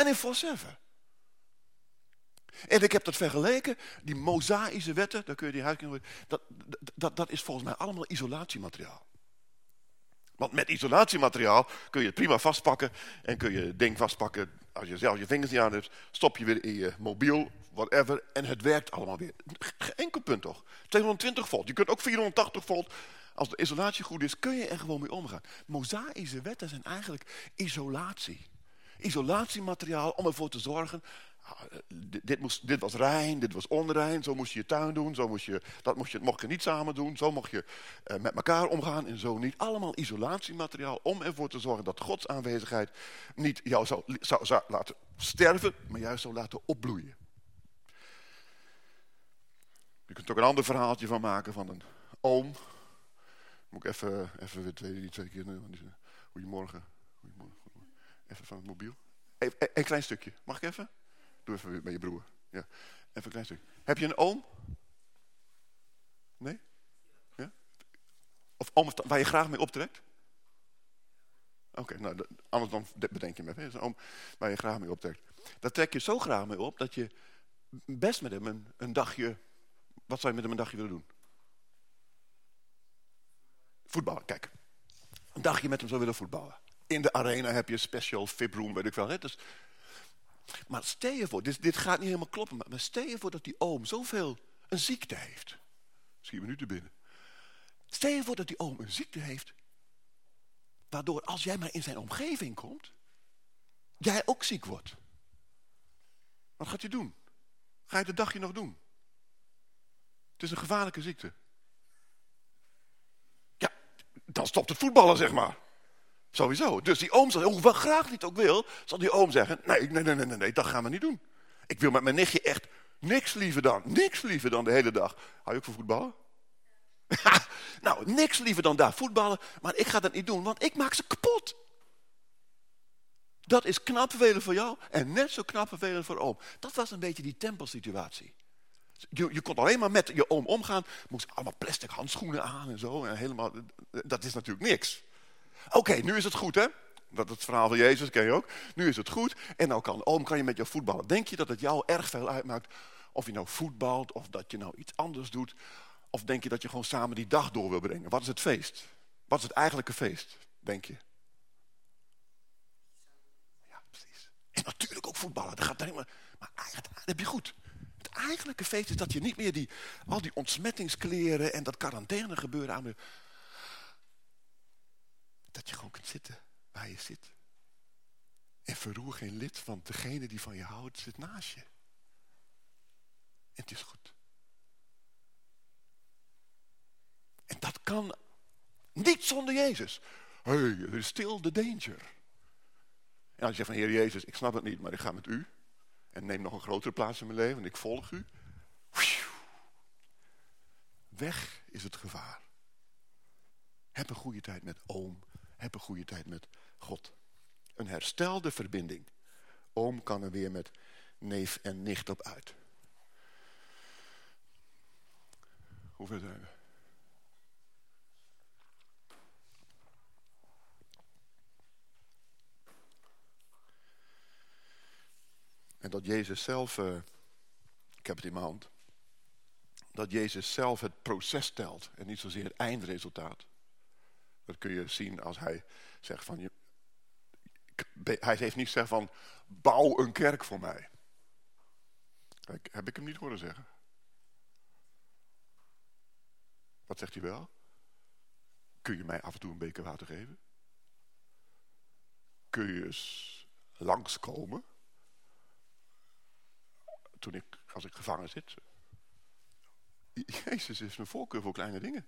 En ik heb dat vergeleken, die mozaïsche wetten, daar kun je die huis dat, dat, dat is volgens mij allemaal isolatiemateriaal. Want met isolatiemateriaal kun je het prima vastpakken en kun je het ding vastpakken. Als je zelf je vingers niet aan hebt, stop je weer in je mobiel, whatever, en het werkt allemaal weer. Geen enkel punt toch? 220 volt. Je kunt ook 480 volt. Als de isolatie goed is, kun je er gewoon mee omgaan. Mozaïsche wetten zijn eigenlijk isolatie. Isolatiemateriaal om ervoor te zorgen Ah, dit, moest, dit was rein, dit was onrein, zo moest je je tuin doen, zo moest je, dat mocht je, mocht je niet samen doen, zo mocht je uh, met elkaar omgaan en zo niet. Allemaal isolatiemateriaal om ervoor te zorgen dat Gods aanwezigheid niet jou zou, zou, zou laten sterven, maar juist zou laten opbloeien. Kunt ook een ander verhaaltje van maken van een oom. Moet ik even, even weer twee, twee keer... Goedemorgen. Goedemorgen. Even van het mobiel. Even, een klein stukje. Mag ik even? Doe even weer met je broer. Ja. Even een klein stuk. Heb je een oom? Nee? Ja? Of oom waar je graag mee optrekt? Oké, nou, anders dan bedenk je me even. Een oom waar je graag mee optrekt. Daar trek je zo graag mee op dat je best met hem een dagje... Wat zou je met hem een dagje willen doen? Voetballen, kijk. Een dagje met hem zou willen voetballen. In de arena heb je een special VIP room, weet ik wel. Hè? Dus maar stel je voor, dit, dit gaat niet helemaal kloppen, maar stel je voor dat die oom zoveel een ziekte heeft. Schiet me nu te binnen. Stel je voor dat die oom een ziekte heeft, waardoor als jij maar in zijn omgeving komt, jij ook ziek wordt. Wat gaat hij doen? Ga je de dagje nog doen? Het is een gevaarlijke ziekte. Ja, dan stopt het voetballen, zeg maar. Sowieso. Dus die oom zal, hoewel graag niet ook wil, zal die oom zeggen, nee, nee, nee, nee, nee, dat gaan we niet doen. Ik wil met mijn nichtje echt niks liever dan, niks liever dan de hele dag. Hou je ook van voetballen? [LAUGHS] nou, niks liever dan daar voetballen, maar ik ga dat niet doen, want ik maak ze kapot. Dat is knap vervelend voor jou en net zo knap vervelend voor oom. Dat was een beetje die tempelsituatie. Je, je kon alleen maar met je oom omgaan, moest allemaal plastic handschoenen aan en zo. En helemaal, dat is natuurlijk niks. Oké, nu is het goed hè. Dat het verhaal van Jezus ken je ook. Nu is het goed. En nou kan oom kan je met jou voetballen. Denk je dat het jou erg veel uitmaakt of je nou voetbalt of dat je nou iets anders doet? Of denk je dat je gewoon samen die dag door wil brengen? Wat is het feest? Wat is het eigenlijke feest, denk je? Ja, precies. En natuurlijk ook voetballen. Dat gaat alleen maar, maar eigenlijk, dat heb je goed. Het eigenlijke feest is dat je niet meer die, al die ontsmettingskleren en dat quarantaine gebeuren aan de dat je gewoon kunt zitten waar je zit. En verroer geen lid, want degene die van je houdt zit naast je. En het is goed. En dat kan niet zonder Jezus. Hé, is still the danger. En als je zegt van Heer Jezus, ik snap het niet, maar ik ga met u. En neem nog een grotere plaats in mijn leven en ik volg u. Weg is het gevaar. Heb een goede tijd met oom heb een goede tijd met God. Een herstelde verbinding. Oom kan er weer met neef en nicht op uit. Hoeveel zijn we? En dat Jezus zelf, uh, ik heb het in mijn hand, dat Jezus zelf het proces telt en niet zozeer het eindresultaat. Dat kun je zien als hij zegt van... Je, hij heeft niet gezegd van, bouw een kerk voor mij. Kijk, heb ik hem niet horen zeggen. Wat zegt hij wel? Kun je mij af en toe een beker water geven? Kun je eens langskomen? Toen ik, als ik gevangen zit. Jezus is een voorkeur voor kleine dingen.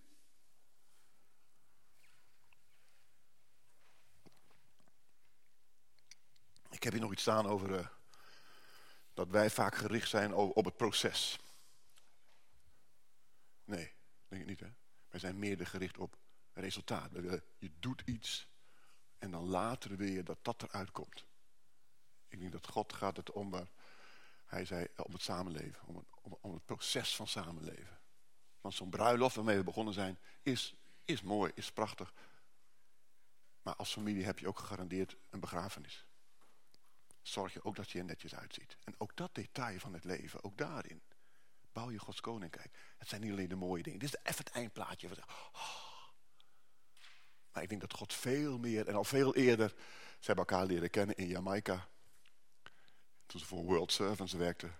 Ik heb hier nog iets staan over uh, dat wij vaak gericht zijn op het proces. Nee, denk ik niet hè. Wij zijn meer gericht op resultaat. Je doet iets en dan later wil je dat dat eruit komt. Ik denk dat God gaat het om, uh, hij zei, om het samenleven, om het, om het proces van samenleven. Want zo'n bruiloft waarmee we begonnen zijn, is, is mooi, is prachtig. Maar als familie heb je ook gegarandeerd een begrafenis zorg je ook dat je er netjes uitziet. En ook dat detail van het leven, ook daarin. Bouw je Gods koninkrijk. Het zijn niet alleen de mooie dingen. Dit is even het eindplaatje. Oh. Maar ik denk dat God veel meer en al veel eerder... Ze hebben elkaar leren kennen in Jamaica. Toen ze voor World Servants werkten.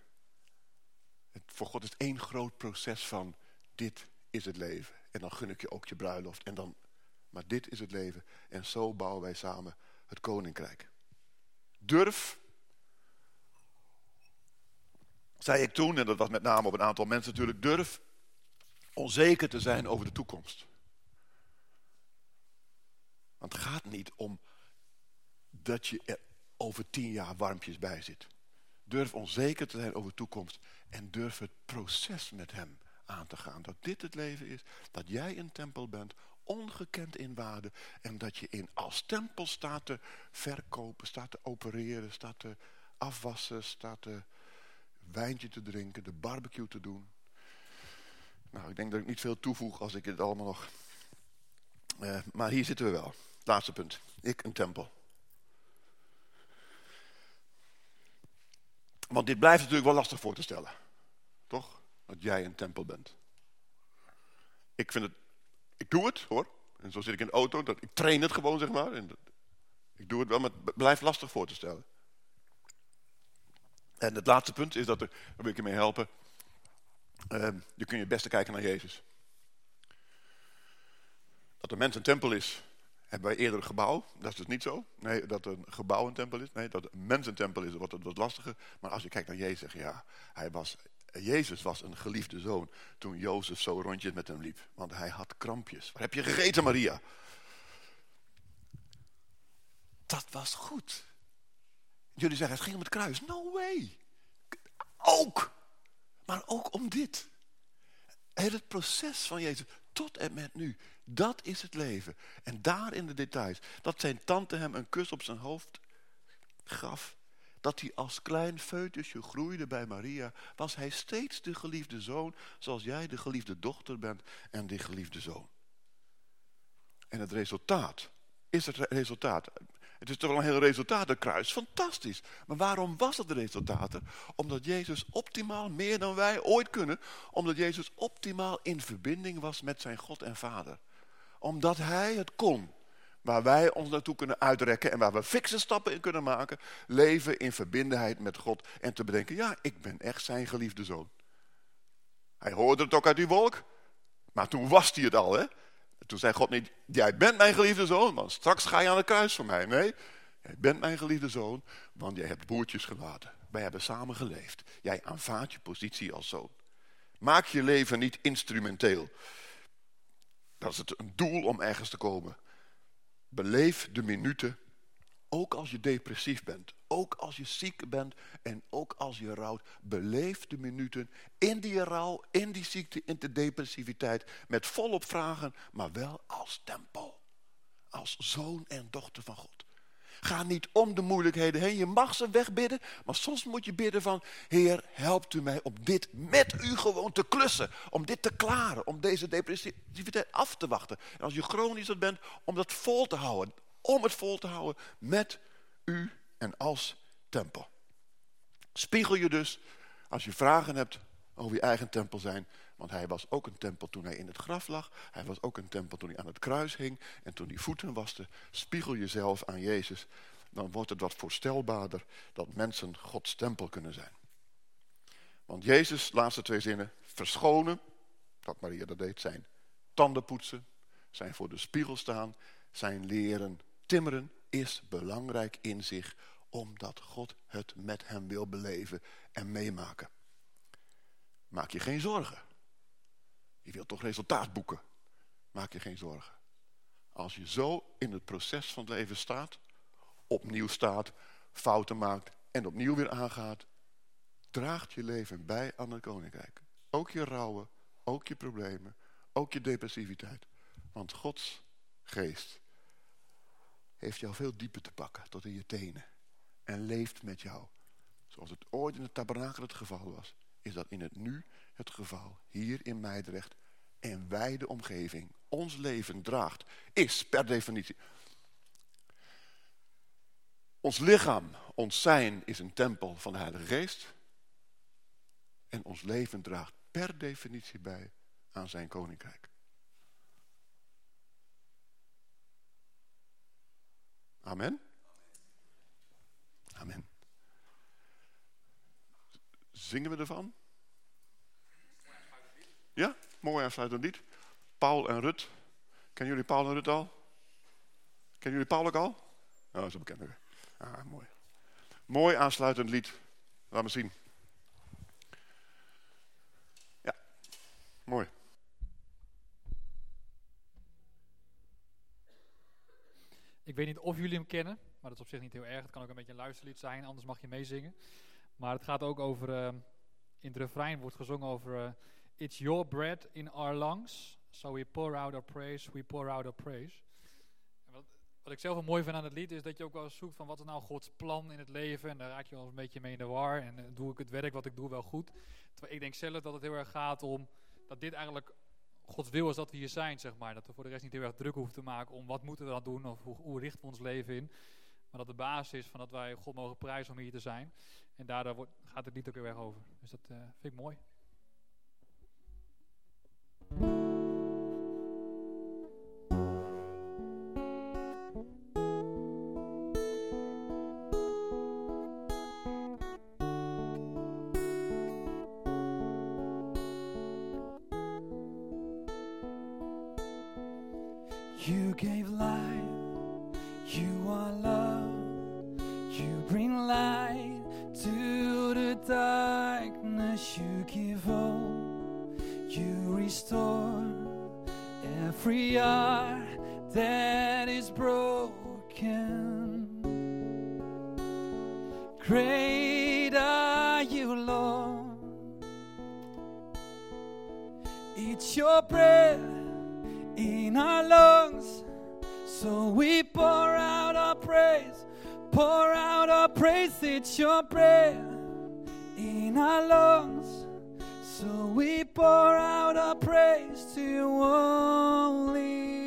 Het, voor God is één groot proces van... Dit is het leven. En dan gun ik je ook je bruiloft. En dan, maar dit is het leven. En zo bouwen wij samen het koninkrijk. Durf, zei ik toen, en dat was met name op een aantal mensen natuurlijk, durf onzeker te zijn over de toekomst. Want het gaat niet om dat je er over tien jaar warmpjes bij zit. Durf onzeker te zijn over de toekomst en durf het proces met hem aan te gaan. Dat dit het leven is, dat jij een tempel bent ongekend in waarde. En dat je in als tempel staat te verkopen, staat te opereren, staat te afwassen, staat te wijntje te drinken, de barbecue te doen. Nou, ik denk dat ik niet veel toevoeg als ik het allemaal nog... Uh, maar hier zitten we wel. Laatste punt. Ik een tempel. Want dit blijft natuurlijk wel lastig voor te stellen. Toch? Dat jij een tempel bent. Ik vind het ik doe het hoor. En zo zit ik in de auto. Dat, ik train het gewoon zeg maar. En dat, ik doe het wel, maar het blijft lastig voor te stellen. En het laatste punt is dat er, daar wil ik je mee helpen. Uh, je kun je het beste kijken naar Jezus. Dat een mens een tempel is, hebben wij eerder een gebouw. Dat is dus niet zo. Nee, dat een gebouw een tempel is. Nee, dat een mens een tempel is, wordt het wat lastiger. Maar als je kijkt naar Jezus, ja, hij was Jezus was een geliefde zoon toen Jozef zo rondjes met hem liep. Want hij had krampjes. Wat heb je gegeten, Maria? Dat was goed. Jullie zeggen, het ging om het kruis. No way. Ook. Maar ook om dit. Het proces van Jezus tot en met nu. Dat is het leven. En daar in de details. Dat zijn tante hem een kus op zijn hoofd gaf dat hij als klein foetusje groeide bij Maria, was hij steeds de geliefde zoon, zoals jij de geliefde dochter bent en de geliefde zoon. En het resultaat is het resultaat. Het is toch wel een heel resultaat, het kruis. Fantastisch. Maar waarom was het resultaat er? Omdat Jezus optimaal, meer dan wij ooit kunnen, omdat Jezus optimaal in verbinding was met zijn God en Vader. Omdat hij het kon waar wij ons naartoe kunnen uitrekken en waar we fikse stappen in kunnen maken. Leven in verbindenheid met God en te bedenken, ja, ik ben echt zijn geliefde zoon. Hij hoorde het ook uit die wolk, maar toen was hij het al. Hè? Toen zei God niet, jij bent mijn geliefde zoon, want straks ga je aan de kruis voor mij. Nee, jij bent mijn geliefde zoon, want jij hebt boertjes gelaten. Wij hebben samen geleefd. Jij aanvaardt je positie als zoon. Maak je leven niet instrumenteel. Dat is het een doel om ergens te komen. Beleef de minuten, ook als je depressief bent, ook als je ziek bent en ook als je rouwt. Beleef de minuten in die rouw, in die ziekte, in de depressiviteit, met volop vragen, maar wel als tempel. Als zoon en dochter van God. Ga niet om de moeilijkheden heen. Je mag ze wegbidden. Maar soms moet je bidden van... Heer, helpt u mij om dit met u gewoon te klussen. Om dit te klaren. Om deze depressiviteit af te wachten. En als je chronisch bent, om dat vol te houden. Om het vol te houden met u en als tempel. Spiegel je dus, als je vragen hebt over je eigen tempel zijn. Want hij was ook een tempel toen hij in het graf lag. Hij was ook een tempel toen hij aan het kruis hing. En toen hij voeten waste, spiegel jezelf aan Jezus. Dan wordt het wat voorstelbaarder dat mensen Gods tempel kunnen zijn. Want Jezus, laatste twee zinnen, verschonen, dat Maria dat deed, zijn tanden poetsen, zijn voor de spiegel staan, zijn leren timmeren, is belangrijk in zich, omdat God het met hem wil beleven en meemaken. Maak je geen zorgen. Je wilt toch resultaat boeken. Maak je geen zorgen. Als je zo in het proces van het leven staat, opnieuw staat, fouten maakt en opnieuw weer aangaat, draagt je leven bij aan het koninkrijk. Ook je rouwen, ook je problemen, ook je depressiviteit. Want Gods geest heeft jou veel dieper te pakken, tot in je tenen. En leeft met jou. Zoals het ooit in het tabernakel het geval was, is dat in het nu het geval. Hier in Meidrecht en wijde omgeving. Ons leven draagt, is per definitie. Ons lichaam, ons zijn, is een tempel van de Heilige Geest. En ons leven draagt per definitie bij aan zijn koninkrijk. Amen. Amen. Zingen we ervan? Ja, mooi aansluitend lied. Paul en Rut. Kennen jullie Paul en Rut al? Kennen jullie Paul ook al? Oh, een bekende. Ah, mooi. Mooi aansluitend lied. Laat me zien. Ja, mooi. Ik weet niet of jullie hem kennen, maar dat is op zich niet heel erg. Het kan ook een beetje een luisterlied zijn, anders mag je meezingen. Maar het gaat ook over, uh, in het refrein wordt gezongen over... Uh, It's your bread in our lungs, so we pour out our praise, we pour out our praise. Wat, wat ik zelf wel mooi vind aan het lied is dat je ook wel zoekt van wat is nou Gods plan in het leven. En daar raak je wel een beetje mee in de war. En uh, doe ik het werk wat ik doe wel goed. Ik denk zelf dat het heel erg gaat om dat dit eigenlijk Gods wil is dat we hier zijn, zeg maar. Dat we voor de rest niet heel erg druk hoeven te maken om wat moeten we dan doen of hoe, hoe richten we ons leven in. Maar dat de basis is van dat wij God mogen prijzen om hier te zijn. En daardoor gaat het lied ook heel erg over. Dus dat uh, vind ik mooi. To you only,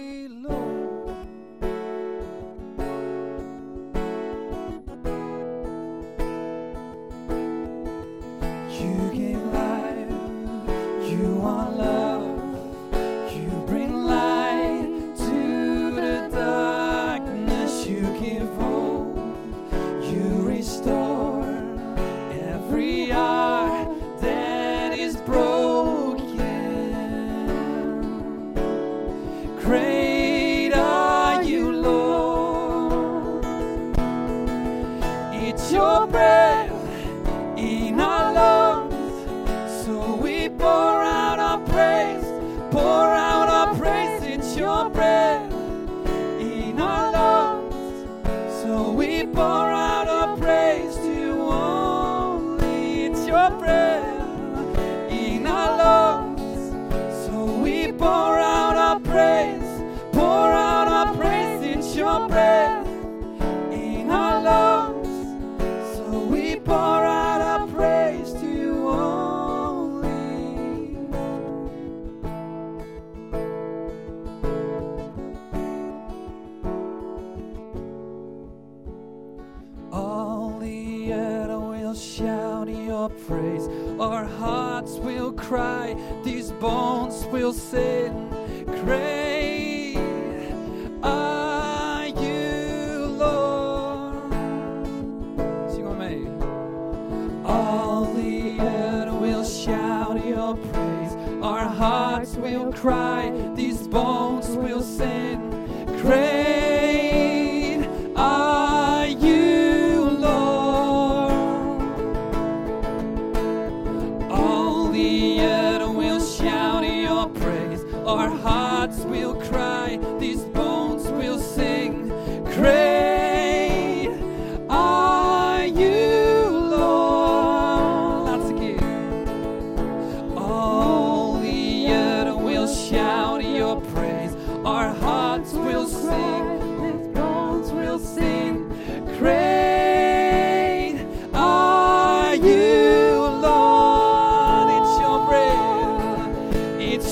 você.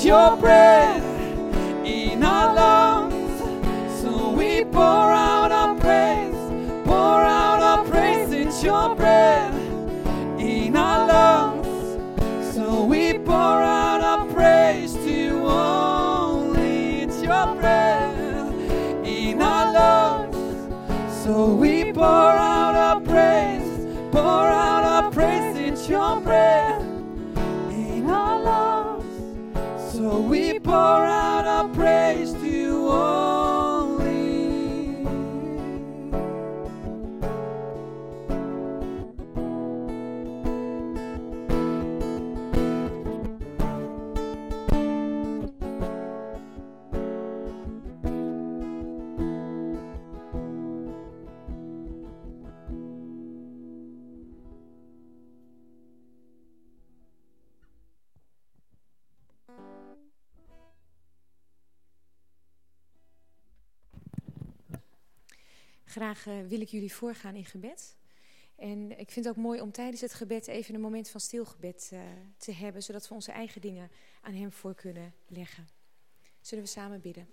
Your breath Graag eh, wil ik jullie voorgaan in gebed. En ik vind het ook mooi om tijdens het gebed even een moment van stilgebed eh, te hebben, zodat we onze eigen dingen aan Hem voor kunnen leggen. Zullen we samen bidden?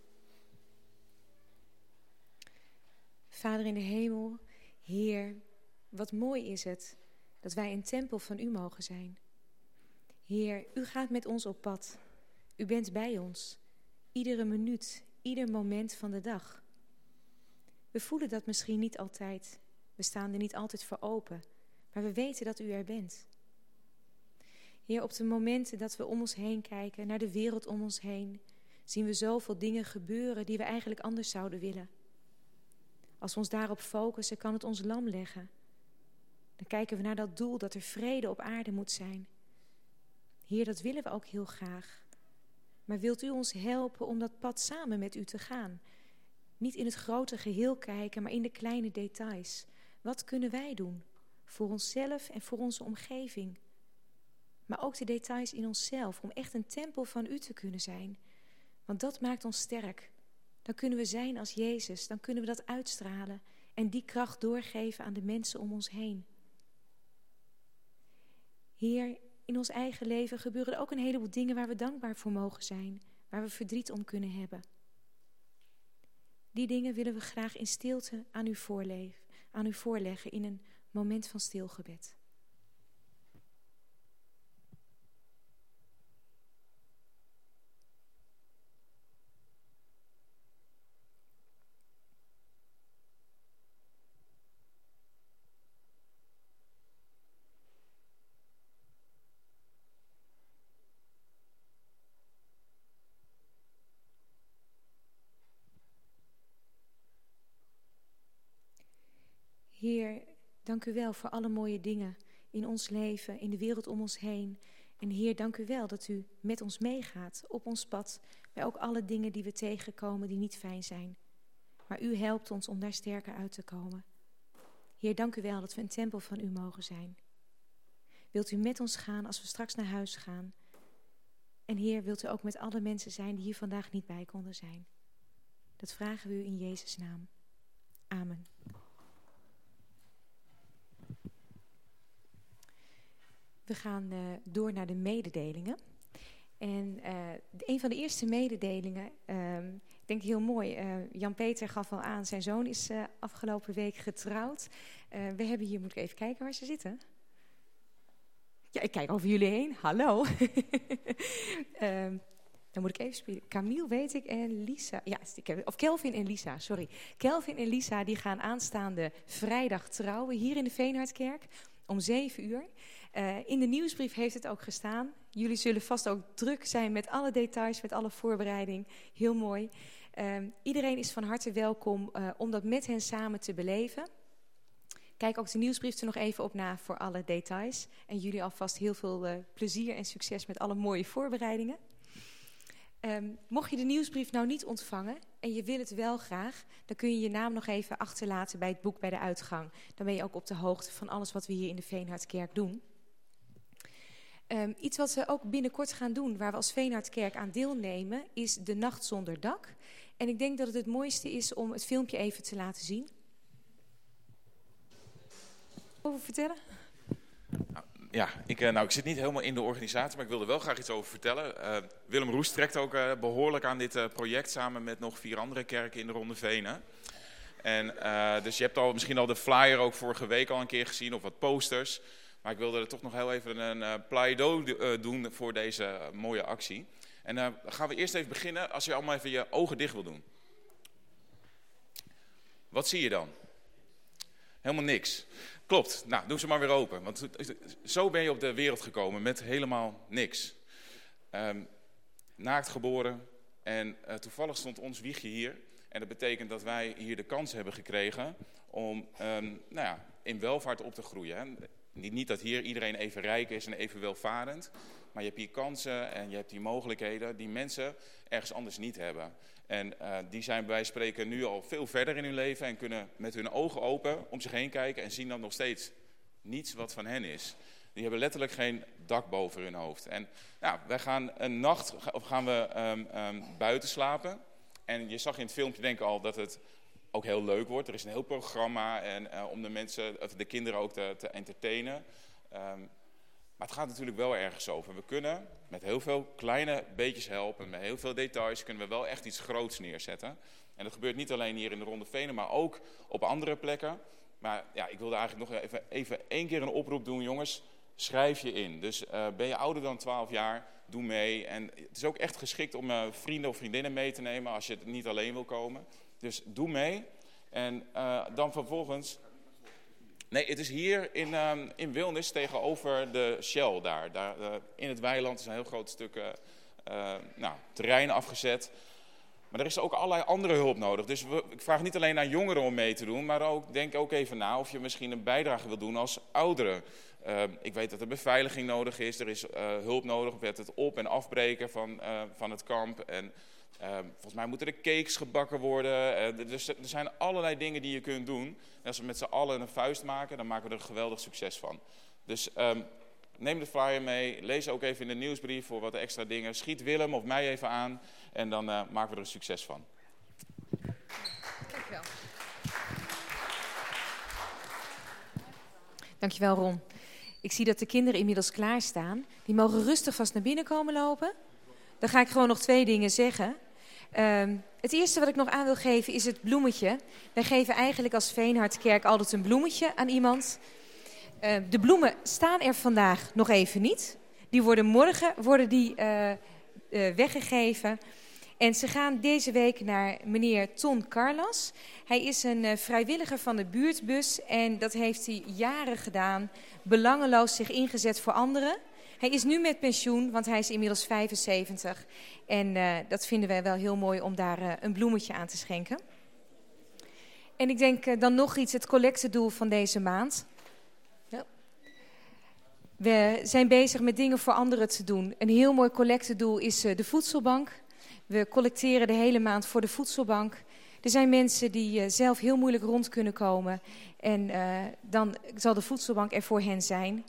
Vader in de hemel, Heer, wat mooi is het dat wij een tempel van U mogen zijn. Heer, U gaat met ons op pad. U bent bij ons, iedere minuut, ieder moment van de dag. We voelen dat misschien niet altijd. We staan er niet altijd voor open. Maar we weten dat u er bent. Heer, op de momenten dat we om ons heen kijken, naar de wereld om ons heen, zien we zoveel dingen gebeuren die we eigenlijk anders zouden willen. Als we ons daarop focussen, kan het ons lam leggen. Dan kijken we naar dat doel dat er vrede op aarde moet zijn. Heer, dat willen we ook heel graag. Maar wilt u ons helpen om dat pad samen met u te gaan? Niet in het grote geheel kijken, maar in de kleine details. Wat kunnen wij doen? Voor onszelf en voor onze omgeving. Maar ook de details in onszelf, om echt een tempel van u te kunnen zijn. Want dat maakt ons sterk. Dan kunnen we zijn als Jezus, dan kunnen we dat uitstralen en die kracht doorgeven aan de mensen om ons heen. Heer, in ons eigen leven gebeuren ook een heleboel dingen waar we dankbaar voor mogen zijn, waar we verdriet om kunnen hebben. Die dingen willen we graag in stilte aan u, voorleven, aan u voorleggen in een moment van stilgebed. Heer, dank u wel voor alle mooie dingen in ons leven, in de wereld om ons heen. En Heer, dank u wel dat u met ons meegaat op ons pad, bij ook alle dingen die we tegenkomen die niet fijn zijn. Maar u helpt ons om daar sterker uit te komen. Heer, dank u wel dat we een tempel van u mogen zijn. Wilt u met ons gaan als we straks naar huis gaan? En Heer, wilt u ook met alle mensen zijn die hier vandaag niet bij konden zijn? Dat vragen we u in Jezus' naam. Amen. We gaan uh, door naar de mededelingen. En uh, een van de eerste mededelingen, uh, ik denk heel mooi, uh, Jan-Peter gaf al aan, zijn zoon is afgelopen week getrouwd. we hebben hier, moet ik even kijken waar ze zitten. Ja, ik kijk over jullie heen. Hallo. [LAUGHS] Ehm, dan moet ik even spelen. Camille weet ik en Lisa. Ja, of Kelvin en Lisa, sorry. Kelvin en Lisa die gaan aanstaande vrijdag trouwen hier in de Veenhardkerk om 7 uur. Eh, in de nieuwsbrief heeft het ook gestaan. Jullie zullen vast ook druk zijn met alle details, met alle voorbereiding. Heel mooi. Ehm, iedereen is van harte welkom eh, om dat met hen samen te beleven. Kijk ook de nieuwsbrief er nog even op na voor alle details. En jullie alvast heel veel eh, plezier en succes met alle mooie voorbereidingen. Ehm, mocht je de nieuwsbrief nou niet ontvangen en je wil het wel graag, dan kun je je naam nog even achterlaten bij het boek bij de uitgang. Dan ben je ook op de hoogte van alles wat we hier in de Veenhardkerk doen. Ehm, iets wat we ook binnenkort gaan doen, waar we als Veenhardkerk aan deelnemen, is de Nacht zonder dak. En ik denk dat het het mooiste is om het filmpje even te laten zien. Over vertellen? Ja, ik, eh, nou, ik zit niet helemaal in de organisatie, maar ik wilde wel graag iets over vertellen. Eh, Willem Roes trekt ook eh, behoorlijk aan dit project samen met nog vier andere kerken in de Ronde Venen. En, dus je hebt al, misschien al de flyer ook vorige week al een keer gezien of wat posters. Maar ik wilde er toch nog heel even een uh, pleidooi eh, doen voor deze eh, mooie actie. En eh, dan gaan we eerst even beginnen als je allemaal even je ogen dicht wil doen. Wat zie je dan? Helemaal niks. Klopt. Nou, doe ze maar weer open. Want zo ben je op de wereld gekomen met helemaal niks. Ehm, naakt geboren. En eh, toevallig stond ons wiegje hier. En dat betekent dat wij hier de kans hebben gekregen om ehm, nou ja, in welvaart op te groeien. Niet, dat hier iedereen even rijk is en even welvarend. Maar je hebt hier kansen en je hebt hier mogelijkheden die mensen ergens anders niet hebben. En uh, die zijn bij spreken nu al veel verder in hun leven en kunnen met hun ogen open om zich heen kijken en zien dan nog steeds niets wat van hen is. Die hebben letterlijk geen dak boven hun hoofd. En nou, wij gaan een nacht of gaan we um, um, buiten slapen. En je zag in het filmpje denk ik al dat het ook heel leuk wordt. Er is een heel programma en, uh, om de mensen, of de kinderen ook te, te entertainen. Um, maar het gaat natuurlijk wel ergens over. We kunnen met heel veel kleine beetjes helpen, met heel veel details, kunnen we wel echt iets groots neerzetten. En dat gebeurt niet alleen hier in de Ronde Venen, maar ook op andere plekken. Maar ja, ik wilde eigenlijk nog even, even één keer een oproep doen, jongens. Schrijf je in. Dus uh, ben je ouder dan 12 jaar, doe mee. En het is ook echt geschikt om uh, vrienden of vriendinnen mee te nemen als je het niet alleen wil komen. Dus doe mee. En uh, dan vervolgens Nee, het is hier in, um, in Wilnis tegenover de Shell daar. daar uh, in het weiland is een heel groot stuk uh, nou, terrein afgezet. Maar er is ook allerlei andere hulp nodig. Dus we, ik vraag niet alleen aan jongeren om mee te doen, maar ook, denk ook even na of je misschien een bijdrage wil doen als ouderen. ik weet dat er beveiliging nodig is, er is hulp nodig met het op- en afbreken van, van het kamp. En Uh, volgens mij moeten er cakes gebakken worden. Uh, dus er zijn allerlei dingen die je kunt doen. En als we met z'n allen een vuist maken, dan maken we er een geweldig succes van. Dus um, neem de flyer mee. Lees ook even in de nieuwsbrief voor wat extra dingen. Schiet Willem of mij even aan. En dan uh, maken we er een succes van. Dankjewel. Dankjewel Ron. Ik zie dat de kinderen inmiddels klaarstaan. Die mogen rustig vast naar binnen komen lopen. Dan ga ik gewoon nog twee dingen zeggen. Um, het eerste wat ik nog aan wil geven is het bloemetje. Wij geven eigenlijk als Veenhardkerk altijd een bloemetje aan iemand. Uh, de bloemen staan er vandaag nog even niet. Die worden morgen worden die, uh, uh, weggegeven. En ze gaan deze week naar meneer Ton Carlas. Hij is een uh, vrijwilliger van de buurtbus en dat heeft hij jaren gedaan. Belangeloos zich ingezet voor anderen. Hij is nu met pensioen, want hij is inmiddels 75. En uh, dat vinden wij wel heel mooi om daar uh, een bloemetje aan te schenken. En ik denk uh, dan nog iets, het collectedoel van deze maand. We zijn bezig met dingen voor anderen te doen. Een heel mooi collectedoel is de voedselbank. We collecteren de hele maand voor de voedselbank. Er zijn mensen die zelf heel moeilijk rond kunnen komen. En dan zal de voedselbank er voor hen zijn.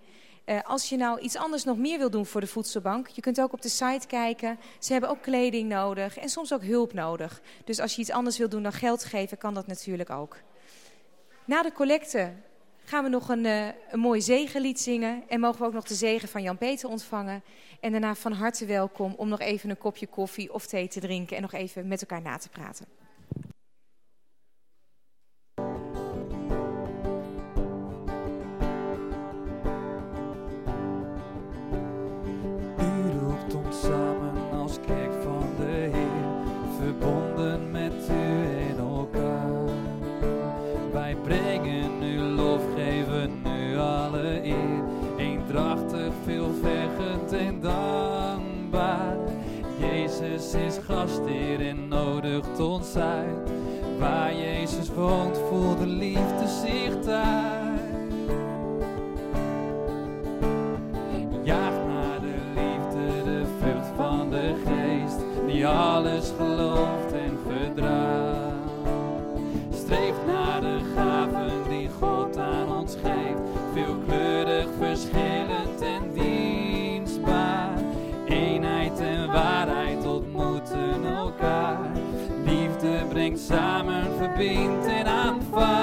Uh, als je nou iets anders nog meer wil doen voor de voedselbank, je kunt ook op de site kijken. Ze hebben ook kleding nodig en soms ook hulp nodig. Dus als je iets anders wil doen dan geld geven, kan dat natuurlijk ook. Na de collecte gaan we nog een, uh, een mooi zegenlied zingen en mogen we ook nog de zegen van Jan-Peter ontvangen. En daarna van harte welkom om nog even een kopje koffie of thee te drinken en nog even met elkaar na te praten. Jezus is gastheer en nodigt ons uit. Waar Jezus woont, voelt de liefde zich uit. Jaag naar de liefde, de vrucht van de geest, die alles gelooft. samen verbindt en aanvaardt.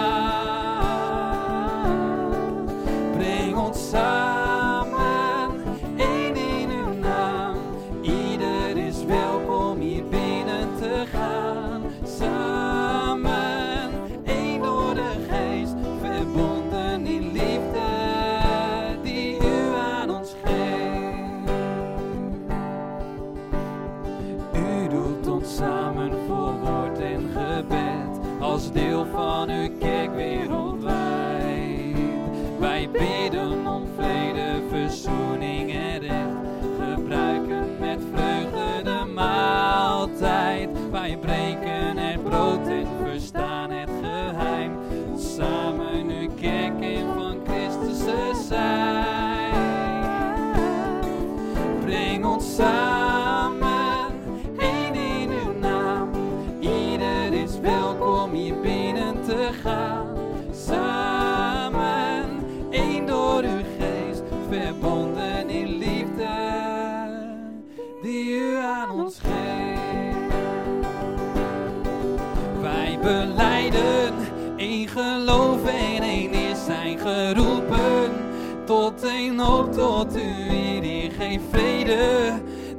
en hoop tot u die geen vrede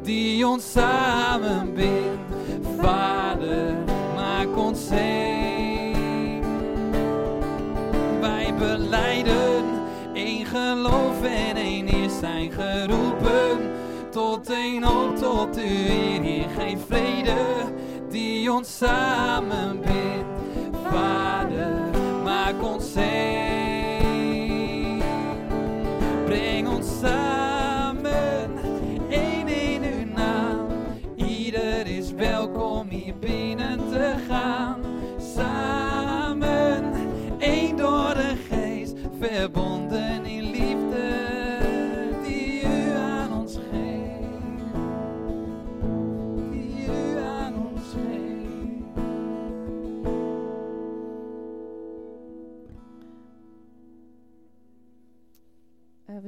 die ons samen bindt. Vader, maak ons heen. Wij beleiden één geloof en één is zijn geroepen. Tot één hoop tot u die geen vrede die ons samen bindt.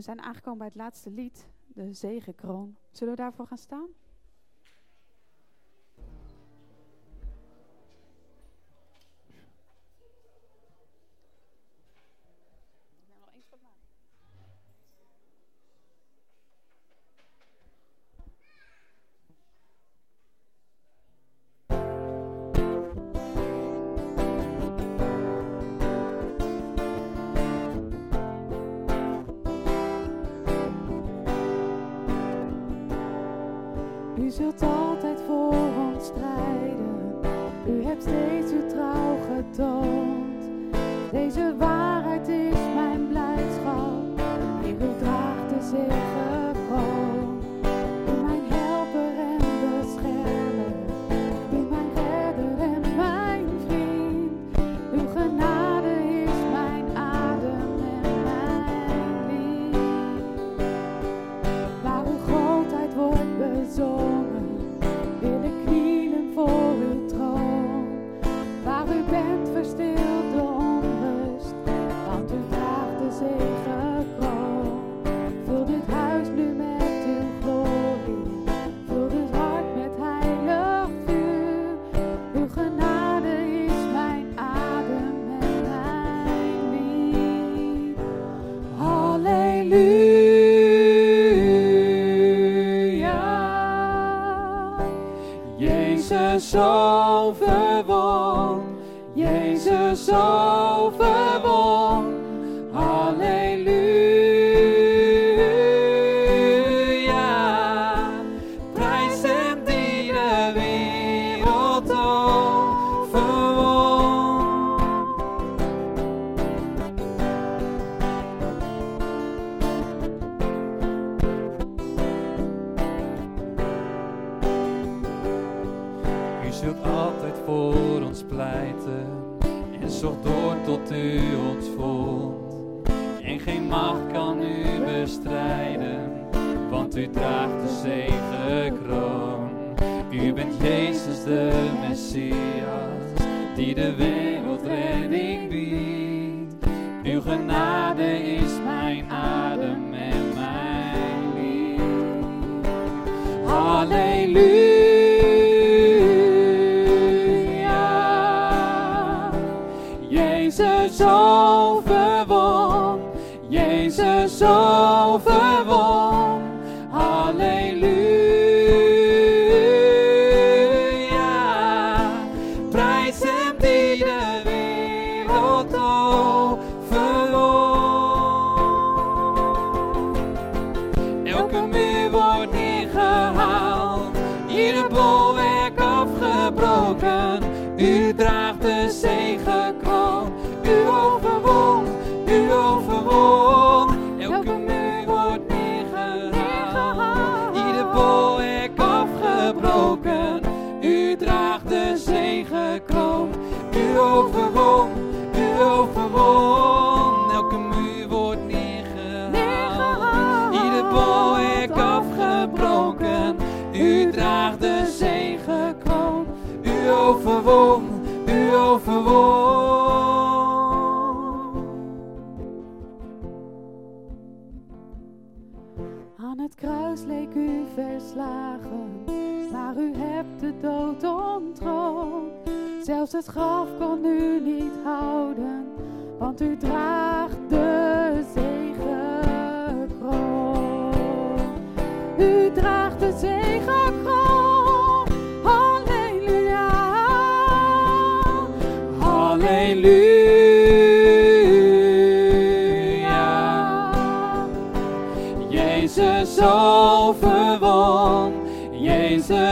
zijn aangekomen bij het laatste lied, de zegenkroon. Zullen we daarvoor gaan staan?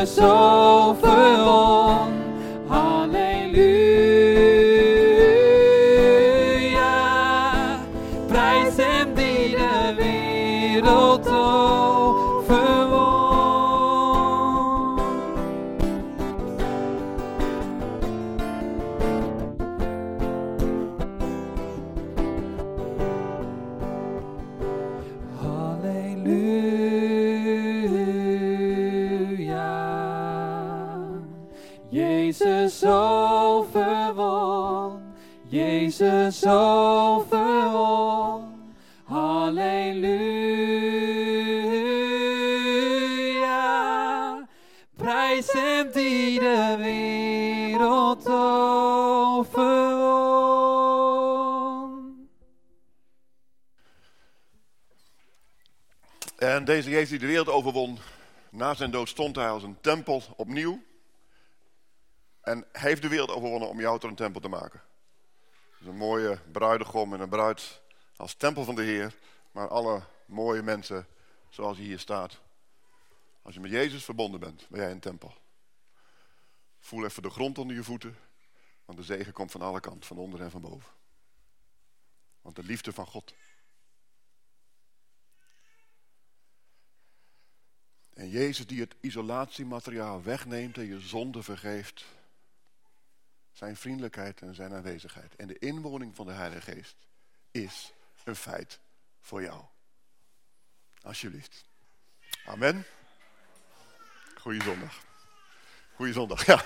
Jezus zijn dood stond hij als een tempel opnieuw. En heeft de wereld overwonnen om jou tot een tempel te maken. Dus een mooie bruidegom en een bruid als tempel van de Heer. Maar alle mooie mensen zoals hij hier staat. Als je met Jezus verbonden bent, ben jij een tempel. Voel even de grond onder je voeten. Want de zegen komt van alle kanten, van onder en van boven. Want de liefde van God En Jezus die het isolatiemateriaal wegneemt en je zonde vergeeft. Zijn vriendelijkheid en zijn aanwezigheid. En de inwoning van de Heilige Geest is een feit voor jou. Alsjeblieft. Amen. Goeie zondag. Goeie zondag, ja.